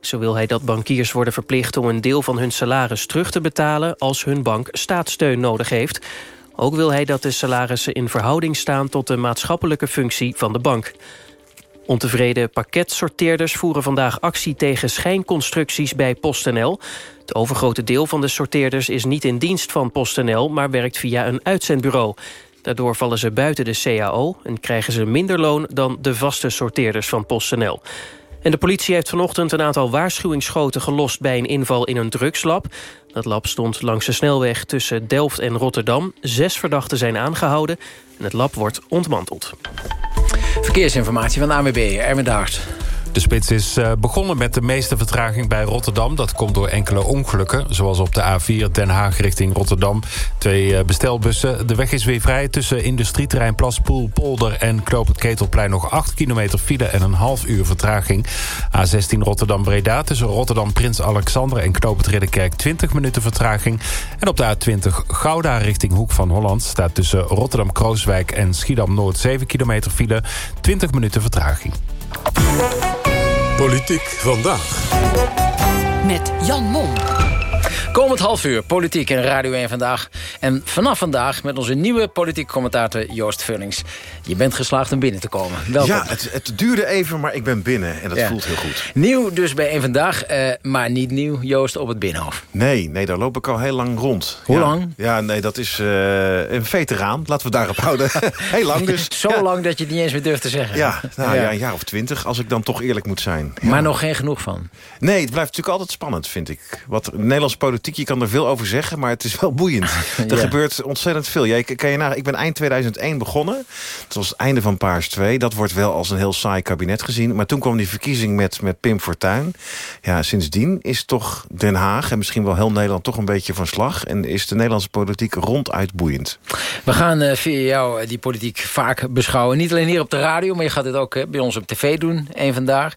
Zo wil hij dat bankiers worden verplicht om een deel van hun salaris terug te betalen... als hun bank staatssteun nodig heeft. Ook wil hij dat de salarissen in verhouding staan... tot de maatschappelijke functie van de bank. Ontevreden pakketsorteerders voeren vandaag actie tegen schijnconstructies bij PostNL. Het overgrote deel van de sorteerders is niet in dienst van PostNL... maar werkt via een uitzendbureau. Daardoor vallen ze buiten de CAO en krijgen ze minder loon... dan de vaste sorteerders van PostNL. En de politie heeft vanochtend een aantal waarschuwingsschoten gelost... bij een inval in een drugslab. Dat lab stond langs de snelweg tussen Delft en Rotterdam. Zes verdachten zijn aangehouden en het lab wordt ontmanteld.
Verkeersinformatie van de ANWB, Erwin Daart.
De spits is eh, begonnen met de meeste vertraging bij Rotterdam. Dat komt door enkele ongelukken, zoals op de A4 Den Haag richting Rotterdam. Twee eh, bestelbussen. De weg is weer vrij tussen industrieterrein Plaspoel, Polder... en Knoop het Ketelplein nog 8 kilometer file en een half uur vertraging. A16 Rotterdam-Breda tussen Rotterdam Prins Alexander... en Knoop het Ridderkerk 20 minuten vertraging. En op de A20 Gouda richting Hoek van Holland... staat tussen Rotterdam-Krooswijk en Schiedam-Noord 7 kilometer file... 20 minuten vertraging.
Politiek vandaag.
Met Jan Mom.
Komend half uur, politiek en Radio 1 vandaag. En vanaf vandaag met onze nieuwe politiek commentator Joost Vullings. Je bent geslaagd om binnen te komen. Welkom.
Ja, het, het duurde even, maar ik ben binnen. En dat voelt heel goed.
Nieuw dus bij 1 vandaag, eh, maar niet nieuw, Joost, op het Binnenhof.
Nee, nee, daar loop ik al heel lang rond.
Hoe
ja.
lang?
Ja, nee, dat is uh, een veteraan. Laten we daarop houden. (laughs) heel lang dus.
Zo
ja.
lang dat je het niet eens meer durft te zeggen.
Ja, nou, ja. een jaar of twintig, als ik dan toch eerlijk moet zijn.
Maar nog geen genoeg van?
Nee, het blijft natuurlijk altijd spannend, vind ik. Wat Nederlandse politiek, je kan er veel over zeggen, maar het is wel boeiend. (laughs) Er gebeurt ontzettend veel. Jij, kan je nagaan, ik ben eind 2001 begonnen. Het was het einde van Paars 2. Dat wordt wel als een heel saai kabinet gezien. Maar toen kwam die verkiezing met, met Pim Fortuyn. Ja, sindsdien is toch Den Haag en misschien wel heel Nederland toch een beetje van slag. En is de Nederlandse politiek ronduit boeiend.
We gaan uh, via jou uh, die politiek vaak beschouwen. Niet alleen hier op de radio, maar je gaat het ook uh, bij ons op tv doen. Een vandaag.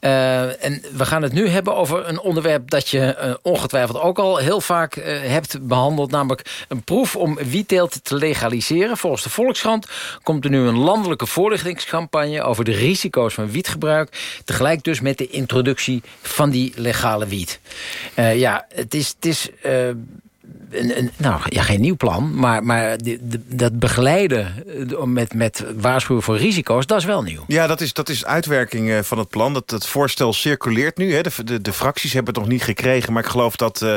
en we gaan het nu hebben over een onderwerp dat je ongetwijfeld ook al heel vaak hebt behandeld. Namelijk een proef om wietteelt te legaliseren. Volgens de Volkskrant komt er nu een landelijke voorlichtingscampagne... over de risico's van wietgebruik. Tegelijk dus met de introductie van die legale wiet. Uh, ja, het is... Het is uh, een, nou, ja, geen nieuw plan, maar, maar de, dat begeleiden met, met waarschuwen voor risico's, dat is wel nieuw.
Ja, dat is, dat is uitwerking van het plan. Dat, het voorstel circuleert nu. Hè. De, de, de fracties hebben het nog niet gekregen, maar ik geloof dat uh,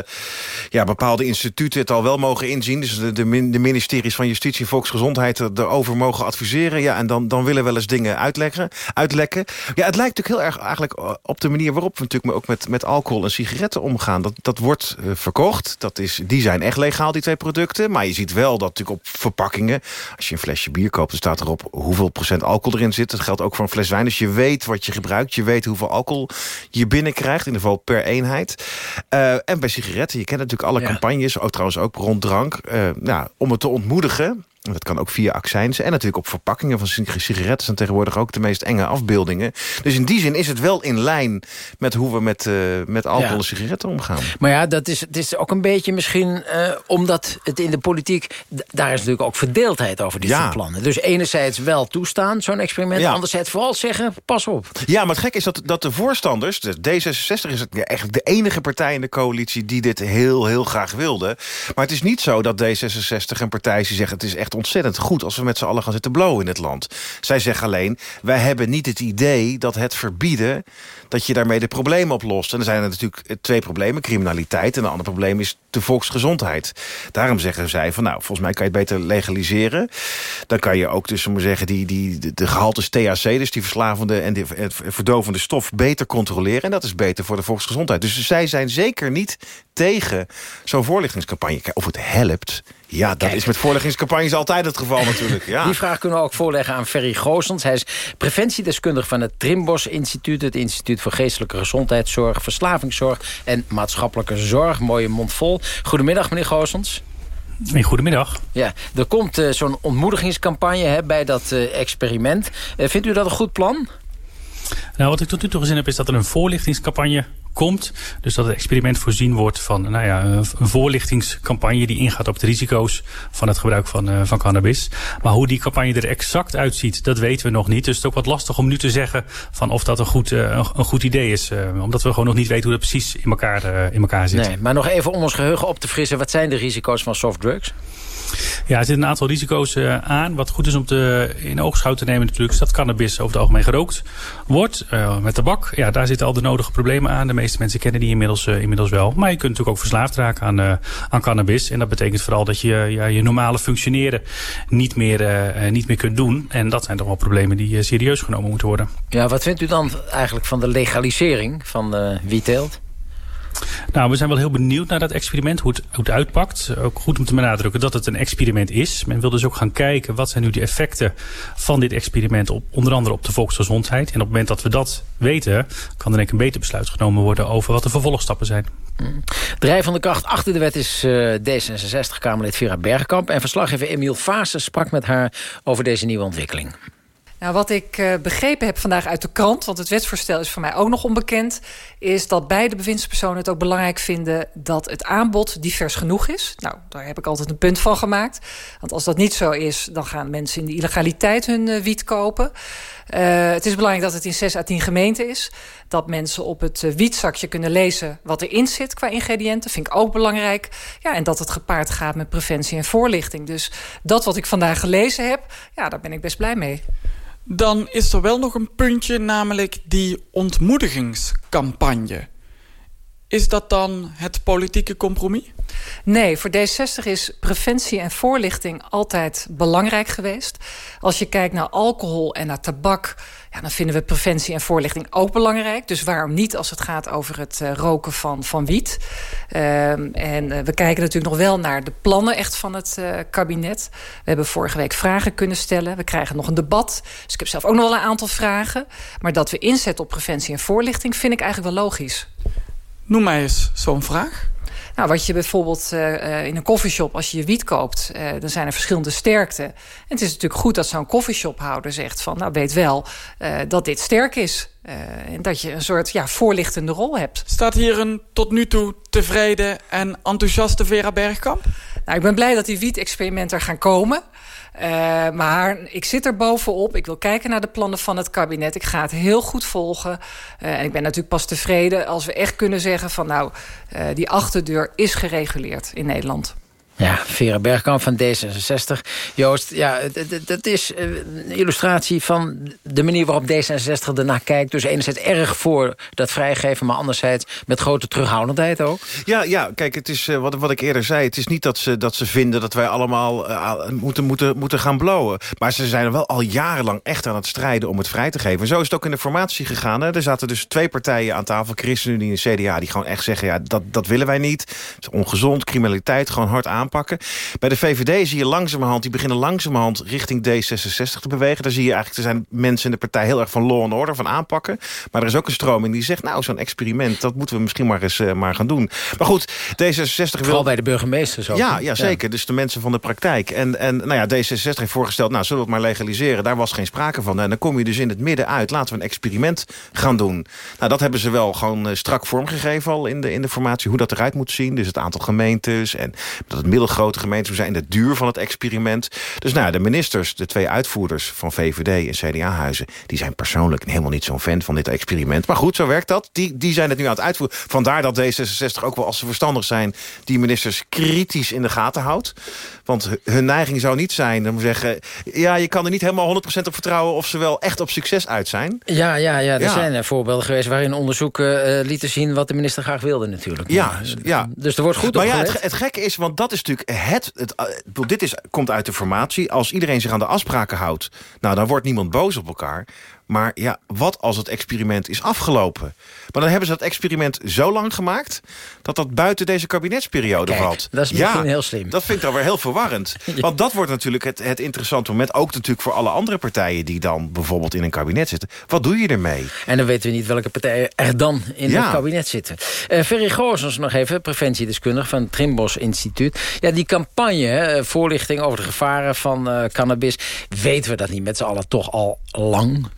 ja, bepaalde instituten het al wel mogen inzien. Dus de, de, ministeries van Justitie en Volksgezondheid erover mogen adviseren. Ja, en dan, dan willen wel eens dingen uitleggen, uitlekken. Ja, het lijkt natuurlijk heel erg eigenlijk op de manier waarop we natuurlijk ook met, met alcohol en sigaretten omgaan. Dat, dat wordt verkocht. Dat is, die zijn echt legaal, die twee producten. Maar je ziet wel dat natuurlijk op verpakkingen... als je een flesje bier koopt, dan staat erop hoeveel procent alcohol erin zit. Dat geldt ook voor een fles wijn. Dus je weet wat je gebruikt. Je weet hoeveel alcohol je binnenkrijgt. In ieder geval per eenheid. Uh, en bij sigaretten, je kent natuurlijk alle ja. campagnes. Ook trouwens ook rond drank. Uh, nou, om het te ontmoedigen Dat kan ook via accijns. En natuurlijk op verpakkingen van sigaretten... zijn tegenwoordig ook de meest enge afbeeldingen. Dus in die zin is het wel in lijn met hoe we met, uh, met alcohol en sigaretten omgaan.
Maar ja, dat is, het is ook een beetje misschien... Uh, omdat het in de politiek... daar is natuurlijk ook verdeeldheid over dit ja. soort plannen. Dus enerzijds wel toestaan, zo'n experiment. Ja. Anderzijds vooral zeggen, pas op.
Ja, maar het gek is dat, dat de voorstanders... De D66 is eigenlijk de enige partij in de coalitie... die dit heel, heel graag wilde. Maar het is niet zo dat D66 een partij is die zegt... het is echt ontzettend goed als we met z'n allen gaan zitten blowen in het land. Zij zeggen alleen, wij hebben niet het idee dat het verbieden... dat je daarmee de problemen oplost. En er zijn er natuurlijk twee problemen, criminaliteit... en een ander probleem is de volksgezondheid. Daarom zeggen zij van, nou, volgens mij kan je het beter legaliseren. Dan kan je ook dus, maar zeggen, die, die, de, de gehaltes THC... dus die verslavende en die, verdovende stof beter controleren. En dat is beter voor de volksgezondheid. Dus zij zijn zeker niet tegen zo'n voorlichtingscampagne. Of het helpt, ja, dat is met voorleggingscampagnes altijd het geval natuurlijk. Ja.
Die vraag kunnen we ook voorleggen aan Ferry Goosens. Hij is preventiedeskundige van het Trimbos Instituut... het Instituut voor Geestelijke Gezondheidszorg, Verslavingszorg... en Maatschappelijke Zorg. Mooie mond vol. Goedemiddag, meneer Goosens.
Goedemiddag.
Ja, er komt uh, zo'n ontmoedigingscampagne hè, bij dat uh, experiment. Uh, vindt u dat een goed plan?
Nou, wat ik tot nu toe gezien heb is dat er een voorlichtingscampagne komt. Dus dat het experiment voorzien wordt van nou ja, een voorlichtingscampagne... die ingaat op de risico's van het gebruik van, uh, van cannabis. Maar hoe die campagne er exact uitziet, dat weten we nog niet. Dus het is ook wat lastig om nu te zeggen van of dat een goed, uh, een goed idee is. Uh, omdat we gewoon nog niet weten hoe dat precies in elkaar, in elkaar zit.
Nee, maar nog even om ons geheugen op te frissen. Wat zijn de risico's van softdrugs?
Ja, er zitten een aantal risico's uh, aan. Wat goed is om te, in oogschouw te nemen natuurlijk... is dat cannabis over het algemeen gerookt wordt. Uh, met tabak, ja, daar zitten al de nodige problemen aan. De meeste mensen kennen die inmiddels, uh, inmiddels wel. Maar je kunt natuurlijk ook verslaafd raken aan, aan cannabis. En dat betekent vooral dat je ja, je normale functioneren niet meer, niet meer kunt doen. En dat zijn toch wel problemen die serieus genomen moeten worden.
Ja, wat vindt u dan eigenlijk van de legalisering van wietteelt?
Nou, we zijn wel heel benieuwd naar dat experiment, hoe het, uitpakt. Ook goed om te benadrukken dat het een experiment is. Men wil dus ook gaan kijken wat zijn nu de effecten van dit experiment, op, onder andere op de volksgezondheid. En op het moment dat we dat weten, kan er denk een beter besluit genomen worden over wat de vervolgstappen zijn.
Drijvende kracht achter de wet is uh, D66-Kamerlid Vera Bergkamp. En verslaggever Emiel Vaassen sprak met haar over deze nieuwe ontwikkeling.
Nou, wat ik uh, begrepen heb vandaag uit de krant... want het wetsvoorstel is voor mij ook nog onbekend... is dat beide bewindspersonen het ook belangrijk vinden... dat het aanbod divers genoeg is. Nou, daar heb ik altijd een punt van gemaakt. Want als dat niet zo is, dan gaan mensen in de illegaliteit hun uh, wiet kopen. Uh, het is belangrijk dat het in 6 à 10 gemeenten is. Dat mensen op het wietzakje kunnen lezen wat erin zit qua ingrediënten. Vind ik ook belangrijk. Ja, en dat het gepaard gaat met preventie en voorlichting. Dus dat wat ik vandaag gelezen heb, ja, daar ben ik best blij mee.
Dan is er wel nog een puntje, namelijk die ontmoedigingscampagne. Is dat dan het politieke compromis?
Nee, voor D60 is preventie en voorlichting altijd belangrijk geweest. Als je kijkt naar alcohol en naar tabak... Ja, dan vinden we preventie en voorlichting ook belangrijk. Dus waarom niet als het gaat over het uh, roken van, van wiet? Um, en uh, we kijken natuurlijk nog wel naar de plannen echt van het uh, kabinet. We hebben vorige week vragen kunnen stellen. We krijgen nog een debat. Dus ik heb zelf ook nog wel een aantal vragen. Maar dat we inzetten op preventie en voorlichting... vind ik eigenlijk wel logisch.
Noem mij eens zo'n vraag.
Nou, wat je bijvoorbeeld uh, in een koffieshop, als je je wiet koopt, uh, dan zijn er verschillende sterkte. En het is natuurlijk goed dat zo'n koffieshophouder zegt van, nou weet wel uh, dat dit sterk is. en dat je een soort ja, voorlichtende rol hebt.
Staat hier een tot nu toe tevreden en enthousiaste Vera Bergkamp?
Nou, ik ben blij dat die wiet-experimenten er gaan komen. Uh, maar ik zit er bovenop. Ik wil kijken naar de plannen van het kabinet. Ik ga het heel goed volgen. Uh, en ik ben natuurlijk pas tevreden als we echt kunnen zeggen van nou, uh, die achterdeur is gereguleerd in Nederland.
Ja, Vera Bergkamp van D66. Joost, ja, dat is eh, een illustratie van de manier waarop D66 ernaar kijkt. Dus enerzijds erg voor dat vrijgeven, maar anderzijds met grote terughoudendheid ook.
Ja, ja kijk, het is uh, wat, wat ik eerder zei. Het is niet dat ze, dat ze vinden dat wij allemaal uh, moeten, moeten, moeten gaan blowen. Maar ze zijn er wel al jarenlang echt aan het strijden om het vrij te geven. En zo is het ook in de formatie gegaan. Hè. Er zaten dus twee partijen aan tafel, ChristenUnie en CDA... die gewoon echt zeggen, ja, dat, dat willen wij niet. Het is ongezond, criminaliteit, gewoon hard aan aanpakken. Bij de VVD zie je langzamerhand, die beginnen langzamerhand richting D66 te bewegen. Daar zie je eigenlijk, er zijn mensen in de partij heel erg van law and order, van aanpakken. Maar er is ook een stroming die zegt, nou, zo'n experiment, dat moeten we misschien maar eens uh, maar gaan doen. Maar goed, D66 wil...
Vooral bij de burgemeesters ook.
Ja, ja, zeker. Dus de mensen van de praktijk. En, en nou ja, D66 heeft voorgesteld, nou, zullen we het maar legaliseren. Daar was geen sprake van. En dan kom je dus in het midden uit. Laten we een experiment gaan doen. Nou, dat hebben ze wel gewoon strak vormgegeven al in de, in de formatie. Hoe dat eruit moet zien. Dus het aantal gemeentes en dat het middelgrote gemeentes zijn. De duur van het experiment. Dus nou, de ministers, de twee uitvoerders van VVD en CDA-huizen... die zijn persoonlijk helemaal niet zo'n fan van dit experiment. Maar goed, zo werkt dat. Die, die zijn het nu aan het uitvoeren. Vandaar dat D66 ook wel, als ze verstandig zijn... die ministers kritisch in de gaten houdt. Want hun neiging zou niet zijn om te zeggen... ja, je kan er niet helemaal 100% op vertrouwen... of ze wel echt op succes uit zijn.
Ja, ja, ja er zijn er voorbeelden geweest waarin onderzoeken uh, lieten zien... wat de minister graag wilde natuurlijk.
Ja, ja.
Dus er wordt goed
maar ja, het, het, gekke is, want dat is natuurlijk het... het, het dit is, komt uit de formatie. Als iedereen zich aan de afspraken houdt... nou, dan wordt niemand boos op elkaar. Maar ja, wat als het experiment is afgelopen? Maar dan hebben ze dat experiment zo lang gemaakt... dat dat buiten deze kabinetsperiode
Kijk,
valt.
dat is misschien heel slim.
Dat vind ik dan weer heel verwarrend. (laughs) Want dat wordt natuurlijk het, het interessante moment... ook natuurlijk voor alle andere partijen... die dan bijvoorbeeld in een kabinet zitten. Wat doe je ermee?
En dan weten we niet welke partijen er dan in het kabinet zitten. Uh, Ferry nog even, preventiedeskundige van het Trimbos Instituut. Ja, die campagne, hè, voorlichting over de gevaren van uh, cannabis... weten we dat niet met z'n allen toch al lang?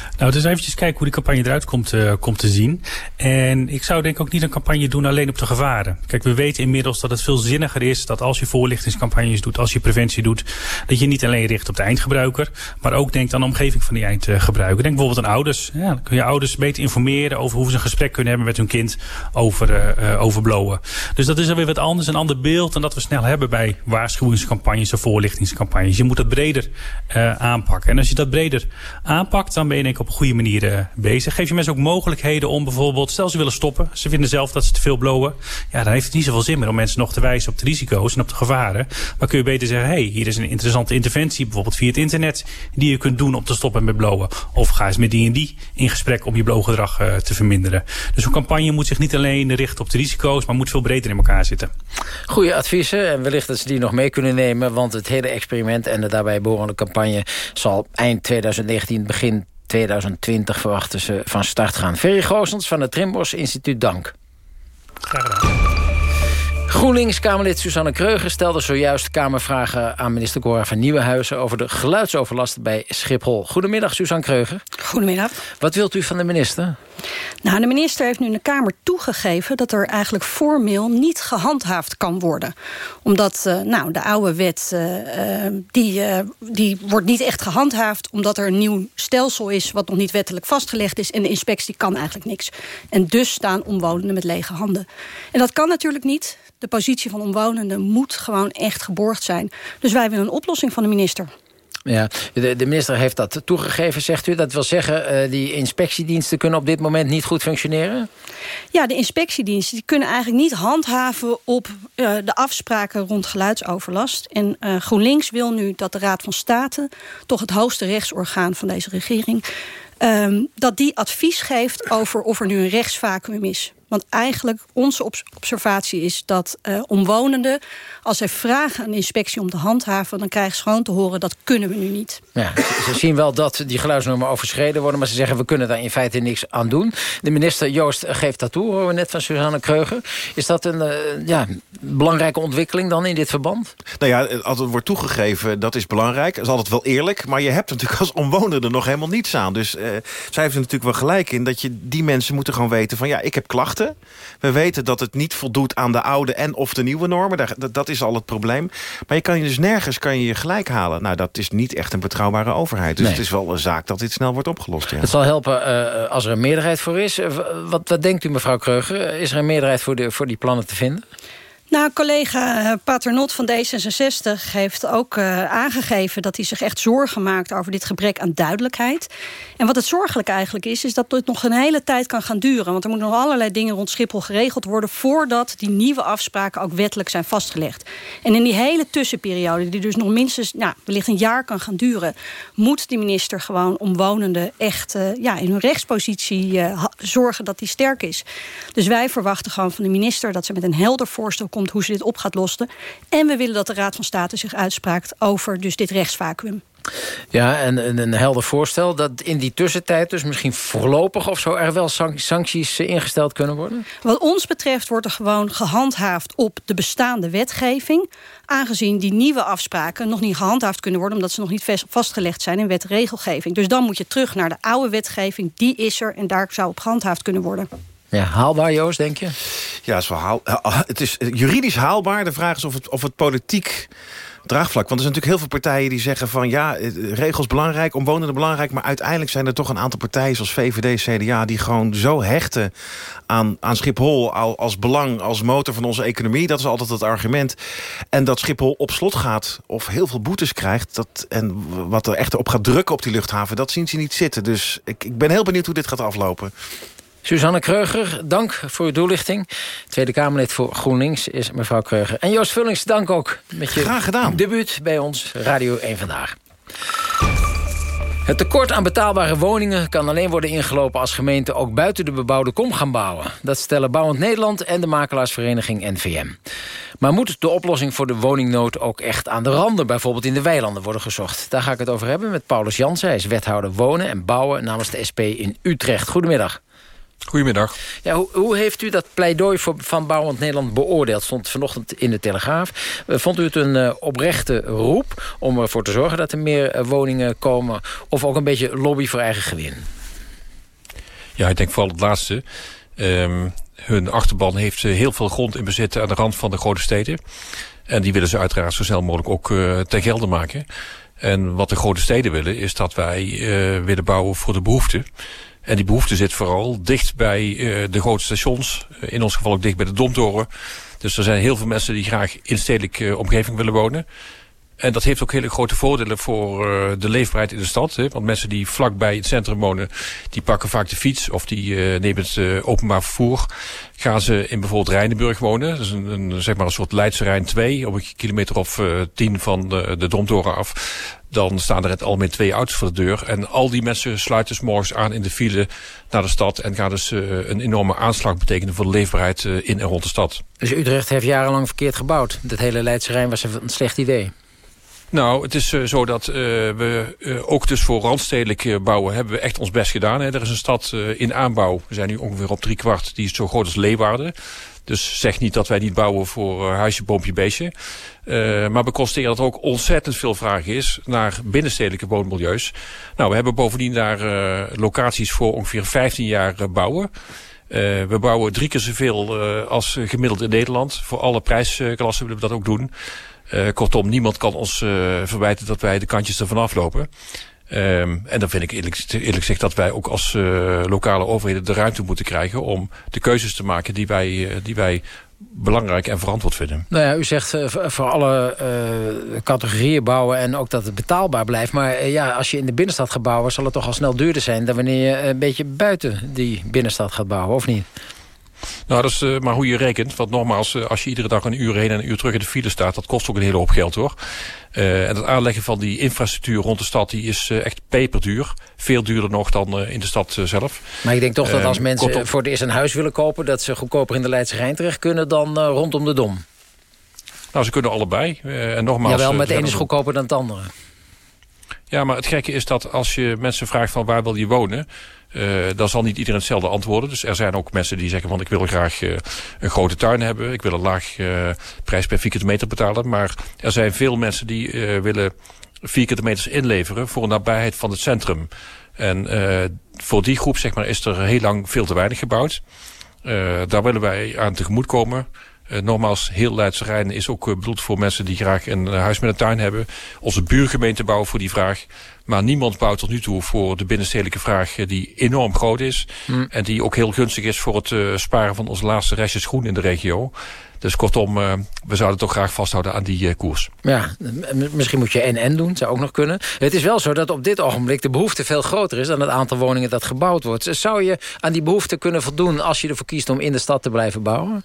Nou, dus eventjes kijken hoe die campagne eruit komt, uh, komt te zien. En ik zou denk ik ook niet een campagne doen alleen op de gevaren. Kijk, we weten inmiddels dat het veel zinniger is dat als je voorlichtingscampagnes doet, als je preventie doet, dat je niet alleen richt op de eindgebruiker, maar ook denkt aan de omgeving van die eindgebruiker. Denk bijvoorbeeld aan ouders. Ja, dan kun je ouders beter informeren over hoe ze een gesprek kunnen hebben met hun kind over, uh. Dus dat is alweer wat anders, een ander beeld dan dat we snel hebben bij waarschuwingscampagnes of voorlichtingscampagnes. Je moet dat breder aanpakken. En als je dat breder aanpakt, dan ben je denk ik op goede manier bezig. Geef je mensen ook mogelijkheden om bijvoorbeeld... stel ze willen stoppen, ze vinden zelf dat ze te veel blowen... ja, dan heeft het niet zoveel zin meer om mensen nog te wijzen op de risico's en op de gevaren. Maar kun je beter zeggen, hey, hier is een interessante interventie... bijvoorbeeld via het internet, die je kunt doen om te stoppen met blowen. Of ga eens met die en die in gesprek om je blowgedrag uh, te verminderen. Dus een campagne moet zich niet alleen richten op de risico's... maar moet veel breder in elkaar zitten.
Goeie adviezen en wellicht dat ze die nog mee kunnen nemen... want het hele experiment en de daarbij behorende campagne... zal eind 2019, begin 2020 verwachten ze van start gaan. Ferry Goosens van het Trimbos Instituut Dank.
Graag gedaan.
GroenLinks-Kamerlid Susanne Kreuger stelde zojuist Kamervragen aan minister Cora van Nieuwenhuizen over de geluidsoverlast bij Schiphol. Goedemiddag, Susanne Kreuger.
Goedemiddag.
Wat wilt u van de minister?
Nou, de minister heeft nu in de Kamer toegegeven dat er eigenlijk formeel niet gehandhaafd kan worden. Omdat uh, nou, de oude wet uh, die, uh, die wordt niet echt gehandhaafd, omdat er een nieuw stelsel is wat nog niet wettelijk vastgelegd is. En de inspectie kan eigenlijk niks. En dus staan omwonenden met lege handen. En dat kan natuurlijk niet. De positie van omwonenden moet gewoon echt geborgd zijn. Dus wij willen een oplossing van de minister.
Ja, de, de, minister heeft dat toegegeven, zegt u. Dat wil zeggen, uh, die inspectiediensten kunnen op dit moment niet goed functioneren?
Ja, de inspectiediensten die kunnen eigenlijk niet handhaven op uh, de afspraken rond geluidsoverlast. En uh, GroenLinks wil nu dat de Raad van State, toch het hoogste rechtsorgaan van deze regering, um, dat die advies geeft over of er nu een rechtsvacuum is. Want eigenlijk onze observatie is dat uh, omwonenden... als zij vragen aan de inspectie om te handhaven... dan krijgen ze gewoon te horen dat kunnen we nu niet.
Ja, ze zien wel dat die geluidsnormen overschreden worden... maar ze zeggen we kunnen daar in feite niks aan doen. De minister Joost geeft dat toe, horen we net van Suzanne Kreuger. Is dat een uh, ja, belangrijke ontwikkeling dan in dit verband?
Nou ja, als het wordt toegegeven, dat is belangrijk. Dat is altijd wel eerlijk. Maar je hebt natuurlijk als omwonende nog helemaal niets aan. Dus uh, zij heeft er natuurlijk wel gelijk in... dat je die mensen moeten gewoon weten van... ja, ik heb klachten we weten dat het niet voldoet aan de oude en of de nieuwe normen. Dat, dat is al het probleem. Maar je kan je dus nergens kan je, je gelijk halen. Nou, dat is niet echt een betrouwbare overheid. Dus nee. het is wel een zaak dat dit snel wordt opgelost. Ja.
Het zal helpen uh, als er een meerderheid voor is. Wat, wat denkt u, mevrouw Kreuger? Is er een meerderheid voor, de, voor die plannen te vinden?
Nou, collega Paternot van D66 heeft ook uh, aangegeven... dat hij zich echt zorgen maakt over dit gebrek aan duidelijkheid. En wat het zorgelijk eigenlijk is... is dat dit nog een hele tijd kan gaan duren. Want er moeten nog allerlei dingen rond Schiphol geregeld worden... voordat die nieuwe afspraken ook wettelijk zijn vastgelegd. En in die hele tussenperiode, die dus nog minstens... Nou, wellicht een jaar kan gaan duren... moet de minister gewoon omwonenden echt uh, ja, in hun rechtspositie zorgen dat die sterk is. Dus wij verwachten gewoon van de minister... dat ze met een helder voorstel komt komt hoe ze dit op gaat lossen. En we willen dat de Raad van State zich uitspraakt over dus dit rechtsvacuum.
Ja, en een helder voorstel dat in die tussentijd... dus misschien voorlopig of zo... er wel sancties eh, ingesteld kunnen worden?
Wat ons betreft wordt er gewoon gehandhaafd op de bestaande wetgeving... aangezien die nieuwe afspraken nog niet gehandhaafd kunnen worden... omdat ze nog niet vastgelegd zijn in wet regelgeving. Dus dan moet je terug naar de oude wetgeving. Die is er en daar zou op gehandhaafd kunnen worden.
Ja, haalbaar, Joost, denk je?
Ja, het is, wel haal, het is juridisch haalbaar. De vraag is of het, of het politiek draagvlak. Want er zijn natuurlijk heel veel partijen die zeggen van... ja, eh, regels belangrijk, omwonenden belangrijk... maar uiteindelijk zijn er toch een aantal partijen zoals VVD, CDA... die gewoon zo hechten aan, aan Schiphol als belang, als motor van onze economie. Dat is altijd het argument. En dat Schiphol op slot gaat of heel veel boetes krijgt... Dat, en wat er echt op gaat drukken op die luchthaven... dat zien ze niet zitten. Dus ik, ik ben heel benieuwd hoe dit gaat aflopen.
Suzanne Kreuger, dank voor uw toelichting. Tweede Kamerlid voor GroenLinks is mevrouw Kreuger. En Joost Vullings, dank ook met je
Graag gedaan.
debuut bij ons Radio 1 Vandaag. Het tekort aan betaalbare woningen kan alleen worden ingelopen... als gemeenten ook buiten de bebouwde kom gaan bouwen. Dat stellen Bouwend Nederland en de makelaarsvereniging NVM. Maar moet de oplossing voor de woningnood ook echt aan de randen... bijvoorbeeld in de weilanden worden gezocht? Daar ga ik het over hebben met Paulus Jansen. Hij is wethouder wonen en bouwen namens de SP in Utrecht. Goedemiddag.
Goedemiddag.
Ja, hoe, hoe, heeft u dat pleidooi voor, van Bouwend Nederland beoordeeld? Stond vanochtend in de Telegraaf. Eh, vond u het een uh, oprechte roep om ervoor te zorgen dat er meer uh, woningen komen... of ook een beetje lobby voor eigen gewin?
Ja, ik denk vooral het laatste. Um, hun achterban heeft heel veel grond in bezit aan de rand van de grote steden. En die willen ze uiteraard zo snel mogelijk ook ten gelde maken. En wat de grote steden willen is dat wij willen bouwen voor de behoeften. En die behoefte zit vooral dicht bij uh, de grote stations. Uh, in ons geval ook dicht bij de Domtoren. Dus er zijn heel veel mensen die graag in stedelijke uh, omgeving willen wonen. En dat heeft ook hele grote voordelen voor de leefbaarheid in de stad. Hè? Want mensen die vlakbij het centrum wonen, die pakken vaak de fiets of die uh, nemen het openbaar vervoer. Gaan ze in bijvoorbeeld Rijnenburg wonen, dat is een, zeg maar een soort Leidse Rijn 2, op een kilometer of tien van de Domtoren af dan staan er het algemeen twee auto's voor de deur. En al die mensen sluiten s morgens aan in de file naar de stad... en gaan dus uh, een enorme aanslag betekenen voor de leefbaarheid uh, in en rond de stad.
Dus Utrecht heeft jarenlang verkeerd gebouwd. Dat hele Leidse Rijn was een slecht idee.
Nou, het is uh, zo dat uh, we uh, ook dus voor randstedelijk bouwen hebben we echt ons best gedaan. Hè. Er is een stad in aanbouw, we zijn nu ongeveer op drie kwart, die is zo groot als Leeuwarden. Dus zeg niet dat wij niet bouwen voor huisje, boompje, beestje. Uh, maar constateren dat er ook ontzettend veel vraag is naar binnenstedelijke woonmilieus. Nou, we hebben bovendien daar uh, locaties voor ongeveer 15 jaar uh, bouwen. we bouwen drie keer zoveel als gemiddeld in Nederland. Voor alle prijsklassen willen we dat ook doen. kortom, niemand kan ons verwijten dat wij de kantjes ervan aflopen. Um, en dan vind ik eerlijk, eerlijk gezegd dat wij ook als lokale overheden de ruimte moeten krijgen om de keuzes te maken die wij, die wij belangrijk en verantwoord vinden.
Nou ja, u zegt uh, voor alle categorieën bouwen en ook dat het betaalbaar blijft. Maar ja, als je in de binnenstad gaat bouwen, zal het toch al snel duurder zijn dan wanneer je een beetje buiten die binnenstad gaat bouwen, of niet?
Nou, dat is uh, maar hoe je rekent. Want nogmaals, uh, als je iedere dag een uur heen en een uur terug in de file staat... dat kost ook een hele hoop geld, hoor. Uh, en het aanleggen van die infrastructuur rond de stad... die is echt peperduur. Veel duurder nog dan in de stad zelf.
Maar ik denk toch dat als mensen voor het eerst een huis willen kopen... dat ze goedkoper in de Leidse Rijn terecht kunnen dan rondom de Dom.
Nou, ze kunnen allebei. en nogmaals,
Jawel, maar het ene is goedkoper dan het andere.
Ja, maar het gekke is dat als je mensen vraagt van waar wil je wonen... Uh, dan zal niet iedereen hetzelfde antwoorden. Dus er zijn ook mensen die zeggen van ik wil graag uh, een grote tuin hebben. Ik wil een laag uh, prijs per vierkante meter betalen. Maar er zijn veel mensen die willen vierkante meters inleveren voor een nabijheid van het centrum. En voor die groep zeg maar, is er heel lang veel te weinig gebouwd. daar willen wij aan tegemoet komen. Uh, nogmaals, heel Leidse Rijn is ook uh, bedoeld voor mensen die graag een uh, huis met een tuin hebben. Onze buurgemeente bouwen voor die vraag. Maar niemand bouwt tot nu toe voor de binnenstedelijke vraag die enorm groot is. Mm. En die ook heel gunstig is voor het sparen van onze laatste restjes groen in de regio. Dus kortom, we zouden toch graag vasthouden aan die koers.
Ja, misschien moet je en-en doen, zou ook nog kunnen. Het is wel zo dat op dit ogenblik de behoefte veel groter is... dan het aantal woningen dat gebouwd wordt. Zou je aan die behoefte kunnen voldoen als je ervoor kiest om in de stad te blijven bouwen?